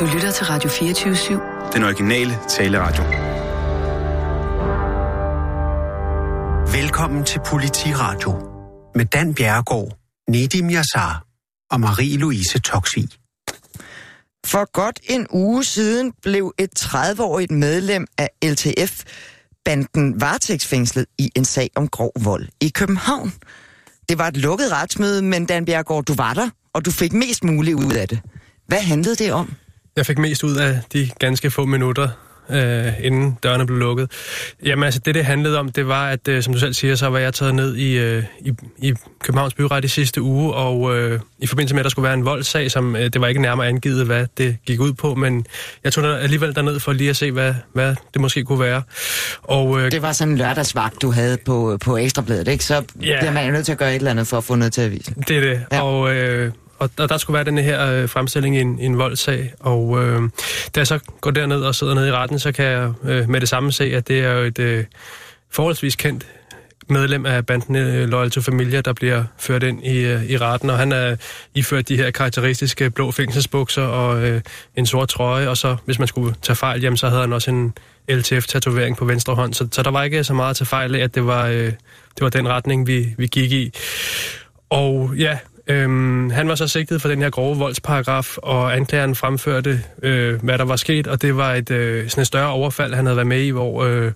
Du lytter til Radio 24-7. Den originale taleradio. Velkommen til Politiradio med Dan Bjerregaard, Nedim Yassar og Marie-Louise Toksvig. For godt en uge siden blev et 30-årigt medlem af LTF-banden varetægtsfængslet i en sag om grov vold i København. Det var et lukket retsmøde, men Dan Bjergård, du var der, og du fik mest muligt ud af det. Hvad handlede det om? Jeg fik mest ud af de ganske få minutter, øh, inden dørene blev lukket. Jamen altså, det det handlede om, det var, at øh, som du selv siger, så var jeg taget ned i, øh, i, i Københavns Byret i sidste uge, og øh, i forbindelse med, at der skulle være en voldssag, som øh, det var ikke nærmere angivet, hvad det gik ud på, men jeg tog alligevel derned for lige at se, hvad, hvad det måske kunne være. Og, øh, det var sådan en lørdagsvagt, du havde på, på Ekstrabladet, ikke? Så ja, bliver man jo nødt til at gøre et eller andet for at få noget til at vise. Det er det, ja. og... Øh, og og der skulle være den her øh, fremstilling i en, i en voldsag, og øh, da jeg så går derned og sidder nede i retten, så kan jeg øh, med det samme se, at det er jo et øh, forholdsvis kendt medlem af banden øh, Loyal to Familia, der bliver ført ind i, øh, i retten, og han er iført de her karakteristiske blå fængselsbukser og øh, en sort trøje, og så, hvis man skulle tage fejl, jamen, så havde han også en LTF-tatovering på venstre hånd, så, så der var ikke så meget til fejl af, at det var, øh, det var den retning, vi, vi gik i. Og ja, Øhm, han var så sigtet for den her grove voldsparagraf, og anklageren fremførte, øh, hvad der var sket, og det var et, øh, sådan et større overfald, han havde været med i, hvor øh,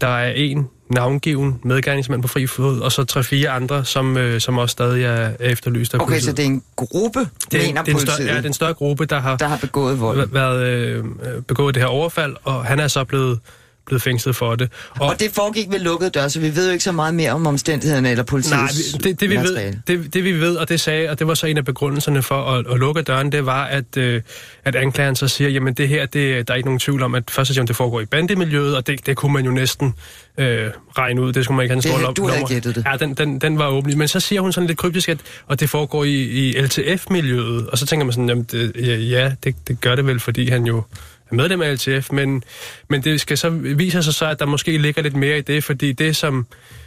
der er en navngiven medgerningsmand på fri fod, og så tre-fire andre, som, øh, som også stadig er efterlyst af Okay, politiet. så det er en gruppe, det er, mener det er en større, Ja, det er en større gruppe, der har, der har begået vold. Været, øh, begået det her overfald, og han er så blevet blevet fængslet for det. Og, og det foregik ved lukket dør, så vi ved jo ikke så meget mere om omstændighederne eller politiets Nej, det, det, vi ved, det, det vi ved, og det sagde, og det var så en af begrundelserne for at, at lukke døren, det var, at, øh, at anklageren så siger, jamen det her, det, der er ikke nogen tvivl om, at først og det foregår i bandemiljøet, og det, det kunne man jo næsten øh, regne ud. Det skulle man ikke have en stor lommer. Du havde gættet det. Ja, den, den, den var åben. Men så siger hun sådan lidt kryptisk, at og det foregår i, i LTF-miljøet. Og så tænker man sådan, jamen det, ja, det, det gør det vel, fordi han jo medlem af LTF, men, men det skal så vise sig så, at der måske ligger lidt mere i det, fordi det, som,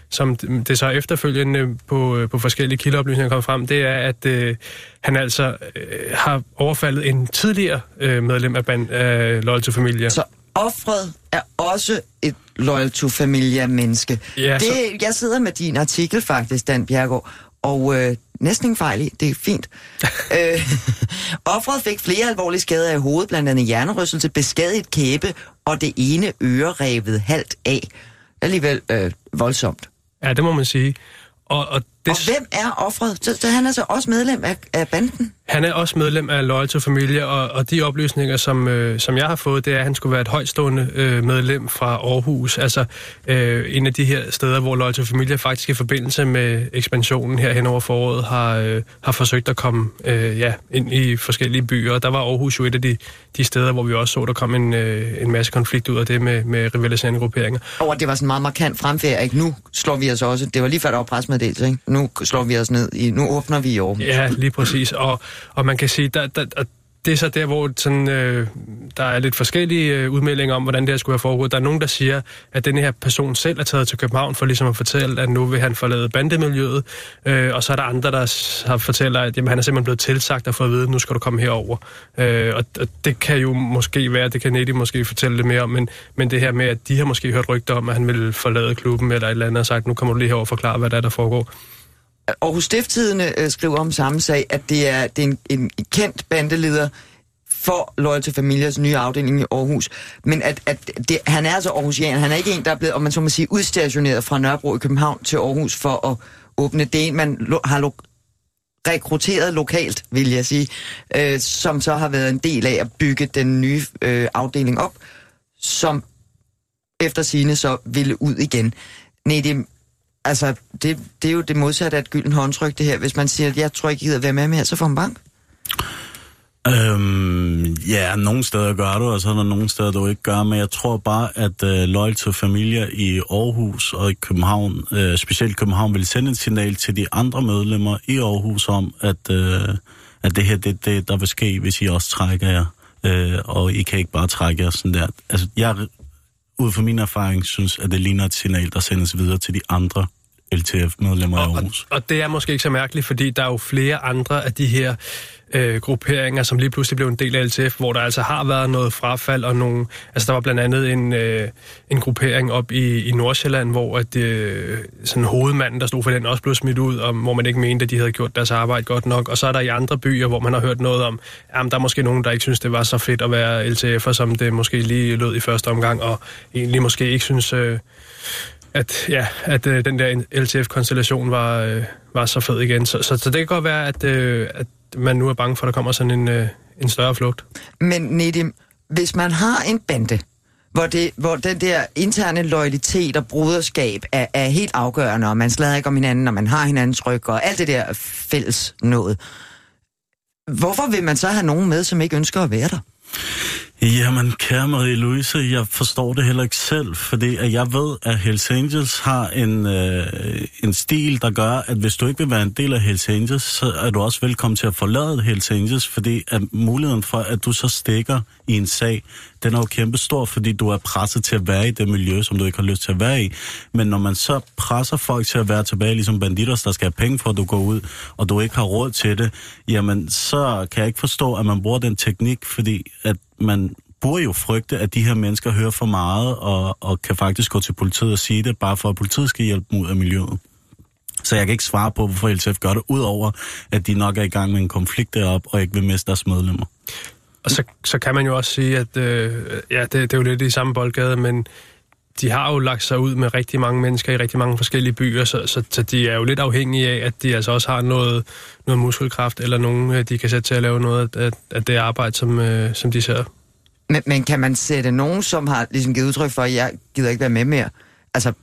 som det så efterfølgende på, på forskellige kildeoplysninger kommer frem, det er, at øh, han altså øh, har overfaldet en tidligere øh, medlem af, band, af Loyal to Familia. Så offret er også et Loyal to Familia-menneske. Ja, det, så... Jeg sidder med din artikel faktisk, Dan Bjergård, og øh, næsten ingen fejl i, det er fint. øh, offeret fik flere alvorlige skader i hovedet, blandt andet hjernerystelse, beskadiget kæbe og det ene øre revet halvt af. Alligevel øh, voldsomt. Ja, det må man sige. Og, og, det... og hvem er offret? Så, så han er så også medlem af, af banden? Han er også medlem af Loyal to Familie, og, og de oplysninger, som, øh, som jeg har fået, det er, at han skulle være et højtstående øh, medlem fra Aarhus. Altså øh, en af de her steder, hvor Loyal to Familie faktisk i forbindelse med ekspansionen her hen over foråret har, øh, har forsøgt at komme øh, ja, ind i forskellige byer. Og der var Aarhus jo et af de, de steder, hvor vi også så, der kom en, øh, en masse konflikt ud af det med, med rivaliserende grupperinger. Og det var sådan meget markant fremfærd, ikke? Nu slår vi os også, det var lige før der var presmeddelelse, ikke? Nu slår vi os ned i, nu åbner vi i Aarhus. Ja, lige præcis. Og og man kan sige, der, der, det er så der, hvor sådan, øh, der er lidt forskellige øh, udmeldinger om, hvordan det her skulle have foregået. Der er nogen, der siger, at den her person selv er taget til København for ligesom at fortælle, at nu vil han forlade bandemiljøet. Øh, og så er der andre, der har fortæller, at jamen, han er simpelthen blevet tilsagt og fået at vide, at nu skal du komme herover. Øh, og, og det kan jo måske være, det kan Nettie måske fortælle lidt mere om, men, men det her med, at de har måske hørt rygter om, at han vil forlade klubben eller et eller andet, og sagt, nu kommer du lige herover og forklare, hvad der er, der foregår. Aarhus Stifttidene øh, skriver om samme sag, at det er, det er en, en kendt bandeleder for Loyal til Familiers nye afdeling i Aarhus. Men at, at det, han er altså Aarhusian. Han er ikke en, der er blevet, om man så må sige, udstationeret fra Nørrebro i København til Aarhus for at åbne. Det er en, man lo, har lo, rekrutteret lokalt, vil jeg sige, øh, som så har været en del af at bygge den nye øh, afdeling op, som efter sine så ville ud igen. Nej, det, altså, det, det er jo det modsatte af et gylden håndtryk, det her. Hvis man siger, at jeg tror ikke, jeg gider være med mere, her, så får man bank. Øhm, ja, nogle steder gør du, og så er der nogle steder, du ikke gør, men jeg tror bare, at øh, Loyal to Familia i Aarhus og i København, øh, specielt København, vil sende et signal til de andre medlemmer i Aarhus om, at, øh, at det her, det det, der vil ske, hvis I også trækker jer, Øh, og I kan ikke bare trække jer sådan der. Altså, jeg ud fra min erfaring synes, at det ligner et signal, der sendes videre til de andre LTF-medlemmer i Og, Aarhus. og det er måske ikke så mærkeligt, fordi der er jo flere andre af de her øh, grupperinger, som lige pludselig blev en del af LTF, hvor der altså har været noget frafald, og nogle, altså der var blandt andet en, øh, en gruppering op i, i Nordsjælland, hvor at, øh, sådan hovedmanden, der stod for den, også blev smidt ud, og hvor man ikke mente, at de havde gjort deres arbejde godt nok. Og så er der i andre byer, hvor man har hørt noget om, at der er måske nogen, der ikke synes, det var så fedt at være LTF'er, som det måske lige lød i første omgang, og egentlig måske ikke synes... Øh, at, ja, at øh, den der LTF-konstellation var, øh, var så fed igen. Så, så, så det kan godt være, at, øh, at man nu er bange for, at der kommer sådan en, øh, en større flugt. Men Nedim, hvis man har en bande, hvor, det, hvor den der interne loyalitet og broderskab er, er helt afgørende, og man slader ikke om hinanden, og man har hinandens ryg, og alt det der fælles noget. Hvorfor vil man så have nogen med, som ikke ønsker at være der? Jamen, kære Marie-Louise, jeg forstår det heller ikke selv, fordi at jeg ved, at Hells Angels har en, øh, en stil, der gør, at hvis du ikke vil være en del af Hells Angels, så er du også velkommen til at forlade Hells Angels, fordi at muligheden for, at du så stikker i en sag, den er jo kæmpestor, fordi du er presset til at være i det miljø, som du ikke har lyst til at være i. Men når man så presser folk til at være tilbage, ligesom banditter, der skal have penge for, at du går ud, og du ikke har råd til det, jamen så kan jeg ikke forstå, at man bruger den teknik, fordi at man burde jo frygte, at de her mennesker hører for meget, og, og kan faktisk gå til politiet og sige det, bare for at politiet skal hjælpe dem ud af miljøet. Så jeg kan ikke svare på, hvorfor LTF gør det, udover at de nok er i gang med en konflikt deroppe, og ikke vil miste deres medlemmer. Og så, så kan man jo også sige, at øh, ja, det, det er jo lidt i samme boldgade, men de har jo lagt sig ud med rigtig mange mennesker i rigtig mange forskellige byer, så, så, så de er jo lidt afhængige af, at de altså også har noget, noget muskelkraft, eller nogen, øh, de kan sætte til at lave noget af, af det arbejde, som, øh, som de ser. Men, men kan man sætte nogen, som har ligesom givet udtryk for, at jeg gider ikke være med mere? Altså,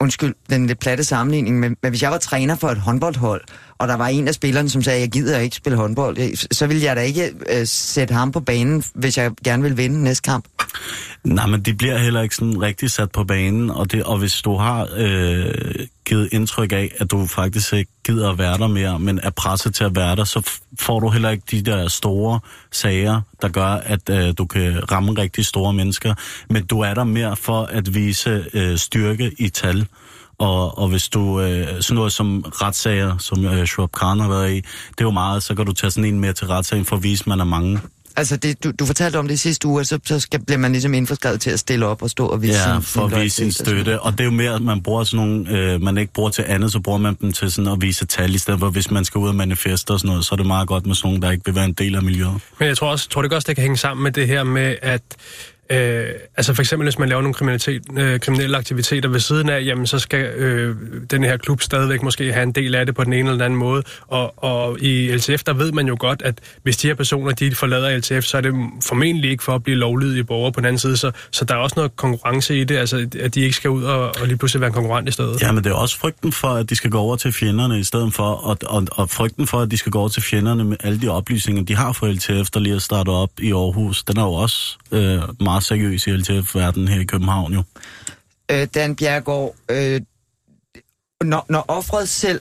undskyld den lidt platte sammenligning, men, men hvis jeg var træner for et håndboldhold, og der var en af spillerne, som sagde, jeg gider ikke spille håndbold, øh, så ville jeg da ikke øh, sætte ham på banen, hvis jeg gerne vil vinde næste kamp. Nej, men de bliver heller ikke sådan rigtig sat på banen, og, det, og hvis du har øh, givet indtryk af, at du faktisk ikke gider at være der mere, men er presset til at være der, så får du heller ikke de der store sager, der gør, at øh, du kan ramme rigtig store mennesker. Men du er der mere for at vise øh, styrke i tal. Og, og hvis du, øh, sådan noget som retssager, som øh, Schwab Khan har været i, det er jo meget, så kan du tage sådan en mere til retssagen for at vise, at man er mange. Altså, det, du, du fortalte om det sidste uge, så, så skal, bliver man ligesom indforskrevet til at stille op og stå og vise Ja, sin, for at vise sin støtte. Og det er jo mere, at man bruger sådan nogle, øh, man ikke bruger til andet, så bruger man dem til sådan at vise tal, i stedet for hvis man skal ud og manifeste og sådan noget, så er det meget godt med sådan nogle, der ikke vil være en del af miljøet. Men jeg tror også, tror det også, det kan hænge sammen med det her med, at Øh, altså for eksempel, hvis man laver nogle kriminalitet, øh, kriminelle aktiviteter ved siden af, jamen så skal øh, den her klub stadigvæk måske have en del af det på den ene eller den anden måde. Og, og i LTF, der ved man jo godt, at hvis de her personer, de forlader LTF, så er det formentlig ikke for at blive lovlydige borgere på den anden side. Så, så der er også noget konkurrence i det, altså at de ikke skal ud og, og lige pludselig være en konkurrent i stedet. Ja, men det er også frygten for, at de skal gå over til fjenderne i stedet for, og, og, og frygten for, at de skal gå over til fjenderne med alle de oplysninger, de har fra LTF, der lige er startet op i Aarhus. Den er jo også øh, meget seriøs i LTF-verdenen her i København jo. Øh, Dan Bjergård, øh, når, når offret selv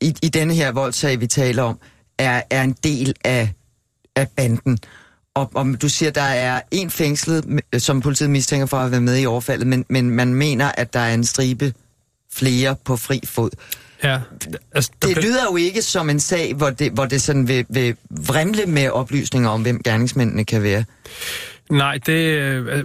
i, i denne her voldssag, vi taler om, er, er en del af, af banden, og, og du siger, der er en fængslet, som politiet mistænker for at været med i overfaldet, men, men man mener, at der er en stribe flere på fri fod. Ja, altså, Det blev- lyder jo ikke som en sag, hvor det, hvor det sådan vil, vil vrimle med oplysninger om, hvem gerningsmændene kan være. Nej, det, øh,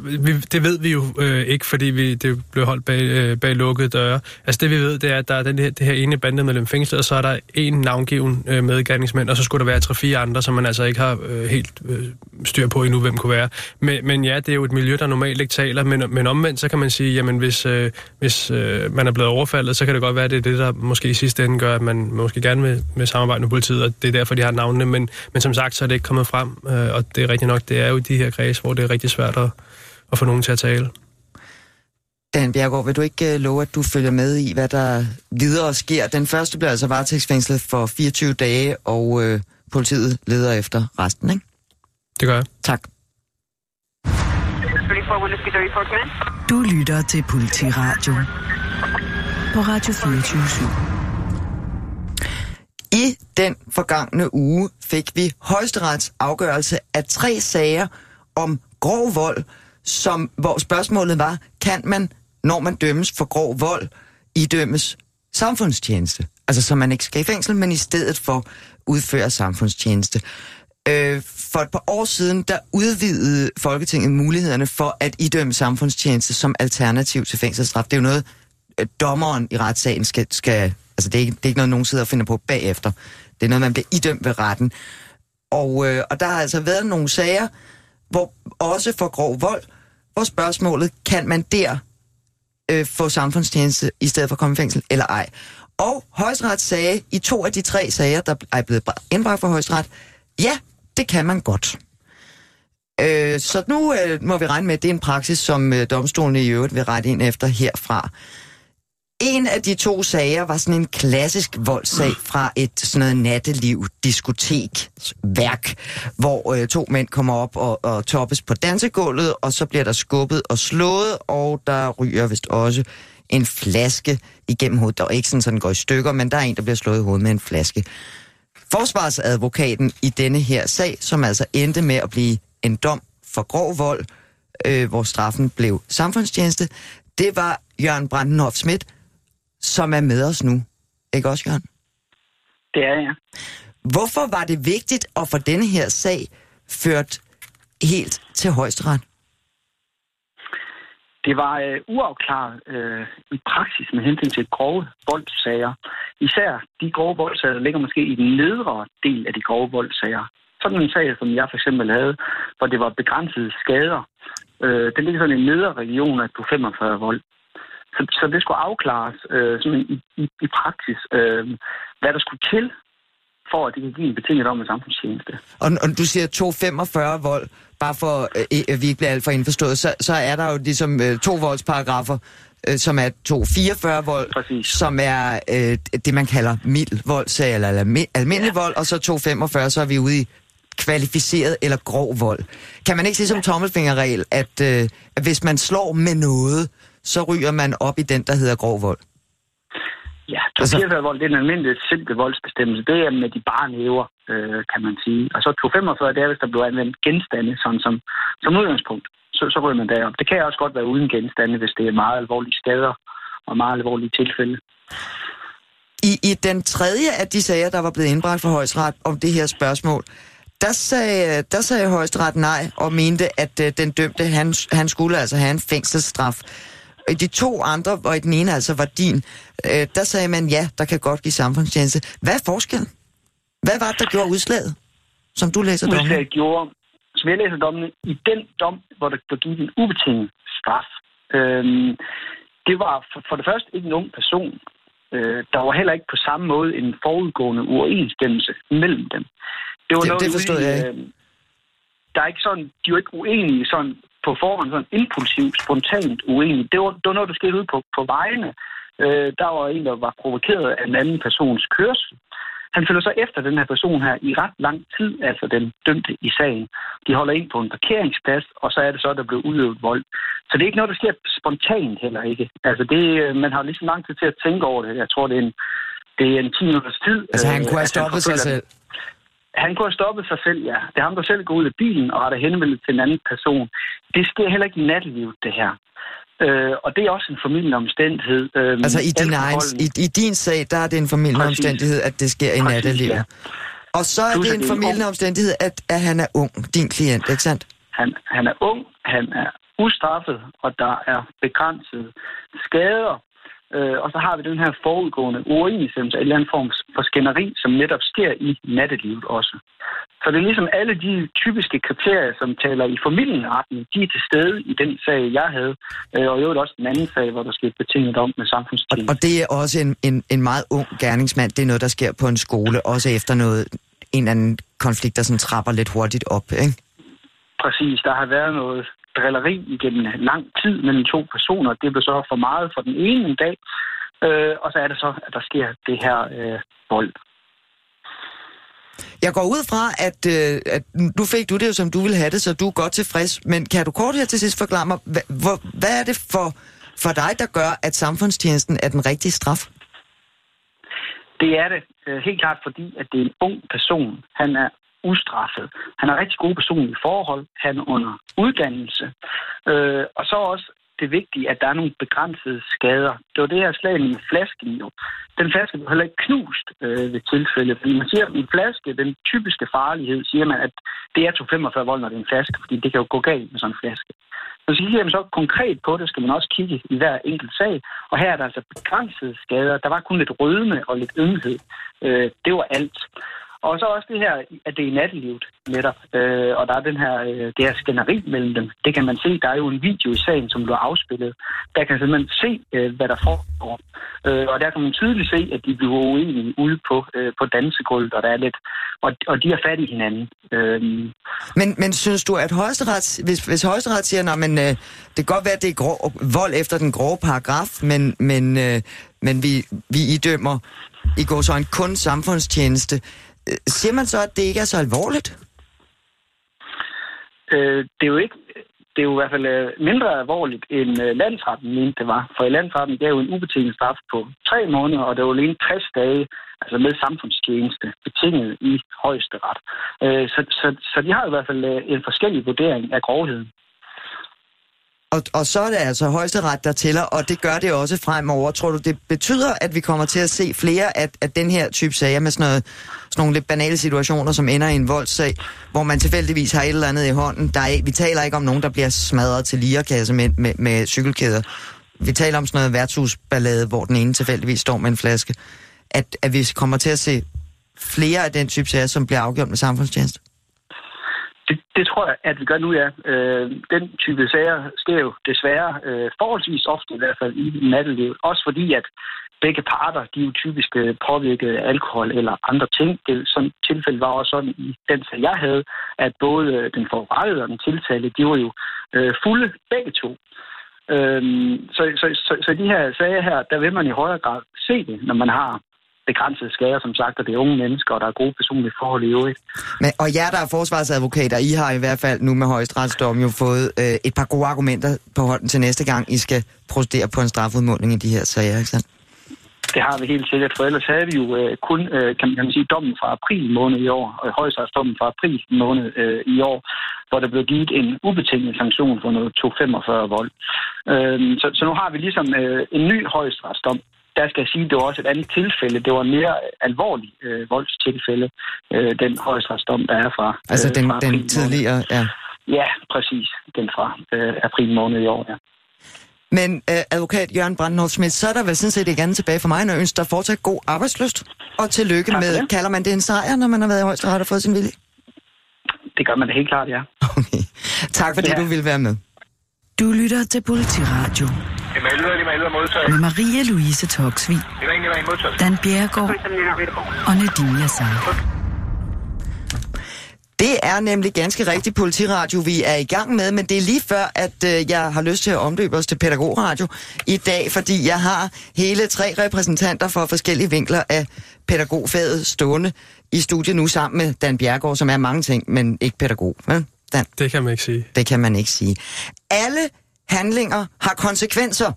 det ved vi jo øh, ikke, fordi vi, det blev holdt bag, øh, bag lukkede døre. Altså det vi ved, det er, at der er den her, det her ene bandemedlem fængslet, og så er der en navngiven øh, medgerningsmand, og så skulle der være tre-fire andre, som man altså ikke har øh, helt øh, styr på endnu, hvem kunne være. Men, men ja, det er jo et miljø, der normalt ikke taler, men, men omvendt, så kan man sige, jamen hvis, øh, hvis øh, man er blevet overfaldet, så kan det godt være, at det er det, der måske i sidste ende gør, at man måske gerne vil, vil samarbejde med politiet, og det er derfor, de har navnene. Men, men som sagt, så er det ikke kommet frem, øh, og det er rigtigt nok, det er jo de her kreds, hvor det er rigtig svært at, at få nogen til at tale. Dan Bjergård, vil du ikke uh, love, at du følger med i, hvad der videre sker? Den første bliver altså varetægtsfængslet for 24 dage, og uh, politiet leder efter resten, ikke? Det gør jeg. Tak. Du lytter til Politiradio på Radio 24 I den forgangne uge fik vi højesterets afgørelse af tre sager om grov vold, som, hvor spørgsmålet var, kan man, når man dømmes for grov vold, idømmes samfundstjeneste. Altså, så man ikke skal i fængsel, men i stedet for udføre samfundstjeneste. Øh, for et par år siden, der udvidede Folketinget mulighederne for at idømme samfundstjeneste som alternativ til fængselsstraf. Det er jo noget, øh, dommeren i retssagen skal... skal altså, det er, ikke, det er ikke noget, nogen sidder og finder på bagefter. Det er noget, man bliver idømt ved retten. Og, øh, og der har altså været nogle sager, hvor også for grov vold, hvor spørgsmålet, kan man der øh, få samfundstjeneste i stedet for at komme i fængsel, eller ej? Og højesteret sagde i to af de tre sager, der er blevet indbragt for højesteret, ja, det kan man godt. Øh, så nu øh, må vi regne med, at det er en praksis, som øh, domstolene i øvrigt vil rette ind efter herfra. En af de to sager var sådan en klassisk voldssag fra et sådan noget natteliv diskotek værk, hvor øh, to mænd kommer op og, og toppes på dansegulvet, og så bliver der skubbet og slået, og der ryger vist også en flaske igennem hovedet. Der er ikke sådan, så den går i stykker, men der er en, der bliver slået i hovedet med en flaske. Forsvarsadvokaten i denne her sag, som altså endte med at blive en dom for grov vold, øh, hvor straffen blev samfundstjeneste, det var Jørgen Brandenhoff Schmidt, som er med os nu. Ikke også, Jørgen? Det er jeg. Hvorfor var det vigtigt at få denne her sag ført helt til højesteret? Det var øh, uafklaret øh, i praksis med hensyn til grove voldsager. Især de grove voldsager, der ligger måske i den nedre del af de grove voldsager. Sådan en sag, som jeg for eksempel havde, hvor det var begrænsede skader, øh, den ligger sådan i nedre region af på 45 vold. Så, så det skulle afklares øh, sådan i, i, i praksis, øh, hvad der skulle til, for at det kan give en betinget om en samfundstjeneste. Og, og du siger 245 vold, bare for øh, at vi ikke bliver alt for indforstået, så, så er der jo ligesom øh, to voldsparagrafer, øh, som er 244 vold, Præcis. som er øh, det, man kalder mild vold, eller, eller almindelig ja. vold, og så 245, så er vi ude i kvalificeret eller grov vold. Kan man ikke sige som tommelfingerregel, at, øh, at hvis man slår med noget, så ryger man op i den, der hedder grov vold? Ja, 244 vold, det er en almindelig simpel voldsbestemmelse. Det er med de bare næver, øh, kan man sige. Og så 245, det er, hvis der bliver anvendt genstande, sådan som, som udgangspunkt. Så, så ryger man derop. Det kan også godt være uden genstande, hvis det er meget alvorlige skader og meget alvorlige tilfælde. I, I den tredje af de sager, der var blevet indbragt for højesteret om det her spørgsmål, der sagde, der sagde højesteret nej og mente, at uh, den dømte, han, han skulle altså have en fængselsstraf. I de to andre, og i den ene altså var din, uh, der sagde man ja, der kan godt give samfundstjeneste. Hvad er forskellen? Hvad var det, der gjorde udslaget, som du læser dommen? Udslaget gjorde, som jeg læser dommen, i den dom, hvor der blev givet en ubetinget straf. Øhm, det var for, for det første ikke en ung person. Øh, der var heller ikke på samme måde en forudgående uoverensstemmelse mellem dem. Det, var det, noget, det forstod jeg ikke. Øh, der er ikke sådan, de jo ikke uenige sådan på forhånd, sådan impulsivt, spontant uenige. Det var, det var noget, der skete ud på, på vejene. Øh, der var en, der var provokeret af en anden persons kørsel. Han følger så efter den her person her i ret lang tid, altså den dømte i sagen. De holder ind på en parkeringsplads, og så er det så, der bliver udøvet vold. Så det er ikke noget, der sker spontant heller ikke. Altså det, øh, man har lige så lang tid til at tænke over det. Jeg tror, det er en, det er en 10 minutters tid. Altså han kunne have stoppet sig selv? Han kunne have stoppet sig selv, ja. Det er ham, der selv går ud af bilen og retter henvendt til en anden person. Det sker heller ikke i nattelivet, det her. Øh, og det er også en familielig omstændighed. Øh, altså i din, egen, i, i din sag, der er det en familielig omstændighed, at det sker i nattelivet. Ja. Og så er det en familielig omstændighed, at, at han er ung, din klient, ikke sandt? Han, han er ung, han er ustraffet, og der er begrænset skader. Øh, og så har vi den her forudgående uoverensstemmelse af en eller anden form for skænderi, som netop sker i nattelivet også. Så det er ligesom alle de typiske kriterier, som taler i familienretten, de er til stede i den sag, jeg havde. Øh, og i øvrigt også den anden sag, hvor der skete betinget om med samfundstjeneste. Og, og det er også en, en, en meget ung gerningsmand. Det er noget, der sker på en skole, også efter noget, en eller anden konflikt, der sådan trapper lidt hurtigt op, ikke? Præcis. Der har været noget drilleri igennem lang tid mellem to personer. Det blev så for meget for den ene en dag, øh, og så er det så, at der sker det her øh, vold. Jeg går ud fra, at, øh, at nu fik du det jo, som du ville have det, så du er godt tilfreds. Men kan du kort her til sidst forklare mig, hvad, hvor, hvad er det for, for dig, der gør, at samfundstjenesten er den rigtige straf? Det er det øh, helt klart, fordi at det er en ung person. Han er ustraffet. Han har rigtig gode personlige forhold. Han er under uddannelse. Øh, og så også det vigtige, at der er nogle begrænsede skader. Det var det her slag med flasken jo. Den flaske blev heller ikke knust øh, ved tilfælde, fordi man siger, at en flaske, den typiske farlighed, siger man, at det er 245 volt, når det er en flaske, fordi det kan jo gå galt med sådan en flaske. Så siger man så konkret på det, skal man også kigge i hver enkelt sag, og her er der altså begrænsede skader. Der var kun lidt rødme og lidt ømhed. Øh, det var alt. Og så også det her, at det er i nattelivet netop. Øh, og der er den her, øh, det her skænderi mellem dem. Det kan man se. Der er jo en video i sagen, som blev afspillet. Der kan simpelthen se, øh, hvad der foregår. Øh, og der kan man tydeligt se, at de bliver uenige ude på, øh, på dansegulvet, og der er lidt, og, og de er fat i hinanden. Øh, men, men synes du, at højesteret, hvis, hvis højesteret siger, at øh, det kan godt være, at det er grov, vold efter den grove paragraf, men, men, øh, men vi, vi idømmer i går så en kun samfundstjeneste. Øh, siger man så, at det ikke er så alvorligt? Øh, det er jo ikke det er jo i hvert fald øh, mindre alvorligt, end øh, landsretten mente det var. For i landsretten gav jo en ubetinget straf på tre måneder, og det var alene 60 dage, altså med samfundstjeneste, betinget i højesteret. Så, så, så de har i hvert fald en forskellig vurdering af grovheden. Og, og så er det altså højesteret, der tæller, og det gør det også fremover. Tror du, det betyder, at vi kommer til at se flere af, af den her type sager med sådan, noget, sådan nogle lidt banale situationer, som ender i en voldssag, hvor man tilfældigvis har et eller andet i hånden? Der er, vi taler ikke om nogen, der bliver smadret til lierkasse med, med, med cykelkæder. Vi taler om sådan noget værtshusballade, hvor den ene tilfældigvis står med en flaske. At, at vi kommer til at se flere af den type sager, som bliver afgjort med samfundstjeneste? Det, det tror jeg, at vi gør nu, ja. Øh, den type sager sker jo desværre øh, forholdsvis ofte i hvert fald i nattelivet. Også fordi, at begge parter, de er jo typisk øh, påvirket af alkohol eller andre ting. Det sådan tilfælde var også sådan i den sag, jeg havde, at både øh, den forurettede og den tiltalte, de var jo øh, fulde begge to. Øhm, så, så, så, så de her sager her, der vil man i højere grad se det, når man har begrænsede skader, som sagt, og det er unge mennesker, og der er gode personlige forhold i øvrigt. Men, og jer, der er forsvarsadvokater, I har i hvert fald nu med højesteretsdom jo fået øh, et par gode argumenter på hånden til næste gang, I skal procedere på en strafudmåling i de her sager, ikke sandt? Det har vi helt sikkert, for ellers havde vi jo øh, kun, øh, kan, man, sige, dommen fra april måned i år, og højesteretsdommen fra april måned øh, i år, hvor der blev givet en ubetinget sanktion for noget 245 vold. Øh, så, så nu har vi ligesom øh, en ny højesteretsdom, der skal jeg sige, at det var også et andet tilfælde. Det var en mere alvorlig øh, voldstilfælde, øh, den højestrætsdom, der er fra... Altså øh, den, fra den tidligere, ja. Ja, præcis. Den fra øh, april måned i år, ja. Men øh, advokat Jørgen Brandenhoff Schmidt, så er der vel sådan set ikke andet tilbage for mig, når jeg ønsker dig fortsat god arbejdsløst. Og tillykke med, det. kalder man det en sejr, når man har været i højesteret og fået sin vilje? Det gør man det helt klart, ja. Okay. Tak fordi ja. du ville være med. Du lytter til Politiradio. Med Maria Louise Toksvig. Dan Bjergård og Nadine Yassar. Det er nemlig ganske rigtig politiradio, vi er i gang med, men det er lige før, at øh, jeg har lyst til at omdøbe os til pædagogradio i dag, fordi jeg har hele tre repræsentanter for forskellige vinkler af pædagogfaget stående i studiet nu sammen med Dan Bjergård, som er mange ting, men ikke pædagog. Vel? Dan? Det kan man ikke sige. Det kan man ikke sige. Alle handlinger har konsekvenser.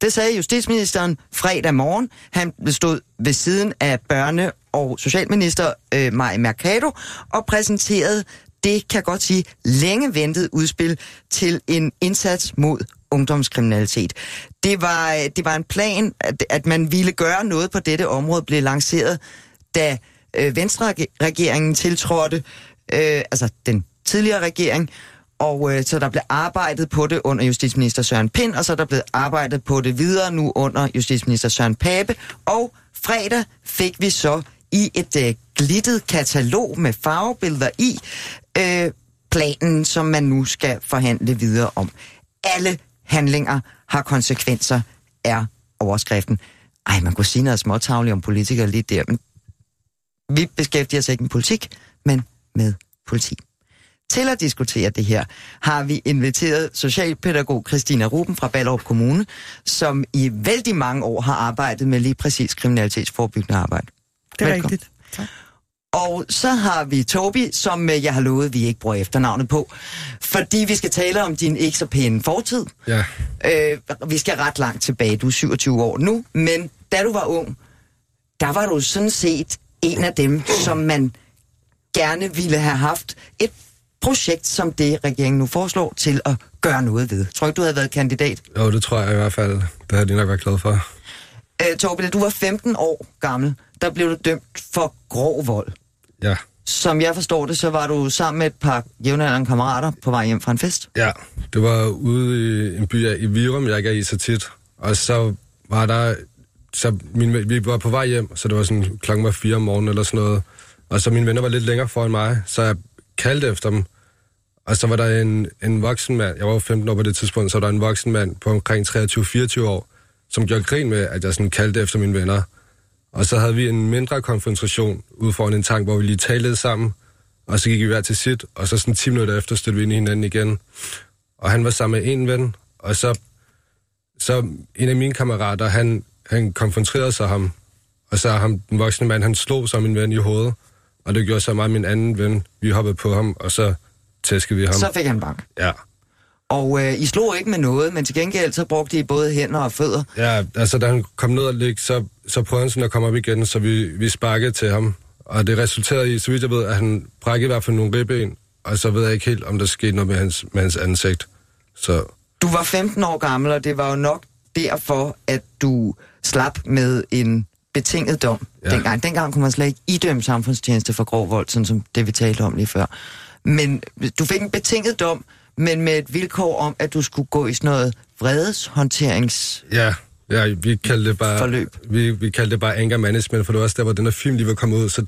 Det sagde justitsministeren fredag morgen. Han stod ved siden af børne- og socialminister øh, Maja Mercado og præsenterede det kan godt sige længe ventet udspil til en indsats mod ungdomskriminalitet. Det var, det var en plan, at, at man ville gøre noget på dette område, blev lanceret, da øh, Venstre-regeringen tiltrådte, øh, altså den tidligere regering, og øh, så der blev arbejdet på det under justitsminister Søren Pind, og så er der blevet arbejdet på det videre nu under justitsminister Søren Pape. Og fredag fik vi så i et øh, glittet katalog med farvebilleder i øh, planen, som man nu skal forhandle videre om. Alle handlinger har konsekvenser, er overskriften. Ej, man kunne sige noget småtavligt om politikere lige der, men vi beskæftiger os ikke med politik, men med politi. Til at diskutere det her har vi inviteret socialpædagog Christina Ruben fra Ballerup Kommune, som i vældig mange år har arbejdet med lige præcis kriminalitetsforebyggende arbejde. Det er Velkommen. rigtigt. Tak. Og så har vi Tobi, som øh, jeg har lovet, vi ikke bruger efternavnet på. Fordi vi skal tale om din ikke så pæne fortid. Ja. Øh, vi skal ret langt tilbage. Du er 27 år nu. Men da du var ung, der var du sådan set en af dem, som man gerne ville have haft et projekt som det, regeringen nu foreslår til at gøre noget ved. Tror ikke, du havde været kandidat? Jo, det tror jeg i hvert fald. Det havde de nok været glad for. Øh, Torben, da du var 15 år gammel, der blev du dømt for grov vold. Ja. Som jeg forstår det, så var du sammen med et par jævnaldrende kammerater på vej hjem fra en fest. Ja, det var ude i en by i Virum, jeg ikke er i så tit. Og så var der... Så min, vi var på vej hjem, så det var sådan klokken var fire om morgenen eller sådan noget. Og så mine venner var lidt længere foran mig, så jeg kaldte efter dem. Og så var der en, en voksen mand, jeg var 15 år på det tidspunkt, så var der en voksen mand på omkring 23-24 år, som gjorde grin med, at jeg sådan kaldte efter mine venner. Og så havde vi en mindre konfrontation ude foran en tank, hvor vi lige talte sammen, og så gik vi hver til sit, og så sådan 10 minutter efter stødte vi ind i hinanden igen. Og han var sammen med en ven, og så, så en af mine kammerater, han, han konfronterede sig ham, og så ham, den voksne mand, han slog sig min ven i hovedet, og det gjorde så meget min anden ven, vi hoppede på ham, og så tæskede vi ham. Så fik han bank. Ja. Og øh, I slog ikke med noget, men til gengæld så brugte I både hænder og fødder. Ja, altså da han kom ned og ligge, så, så prøvede han sådan at komme op igen, så vi, vi sparkede til ham. Og det resulterede i, så vidt jeg ved, at han brækkede i hvert fald nogle ribben, og så ved jeg ikke helt, om der skete noget med hans, med hans ansigt. Så... Du var 15 år gammel, og det var jo nok derfor, at du slap med en betinget dom ja. dengang. Dengang kunne man slet ikke idømme samfundstjeneste for grov vold, sådan som det vi talte om lige før. Men du fik en betinget dom, men med et vilkår om, at du skulle gå i sådan noget vredeshåndterings... Ja, ja vi kaldte det bare... Forløb. Vi, vi kaldte det bare anger management, for det var også der, hvor den her film lige var kommet ud, så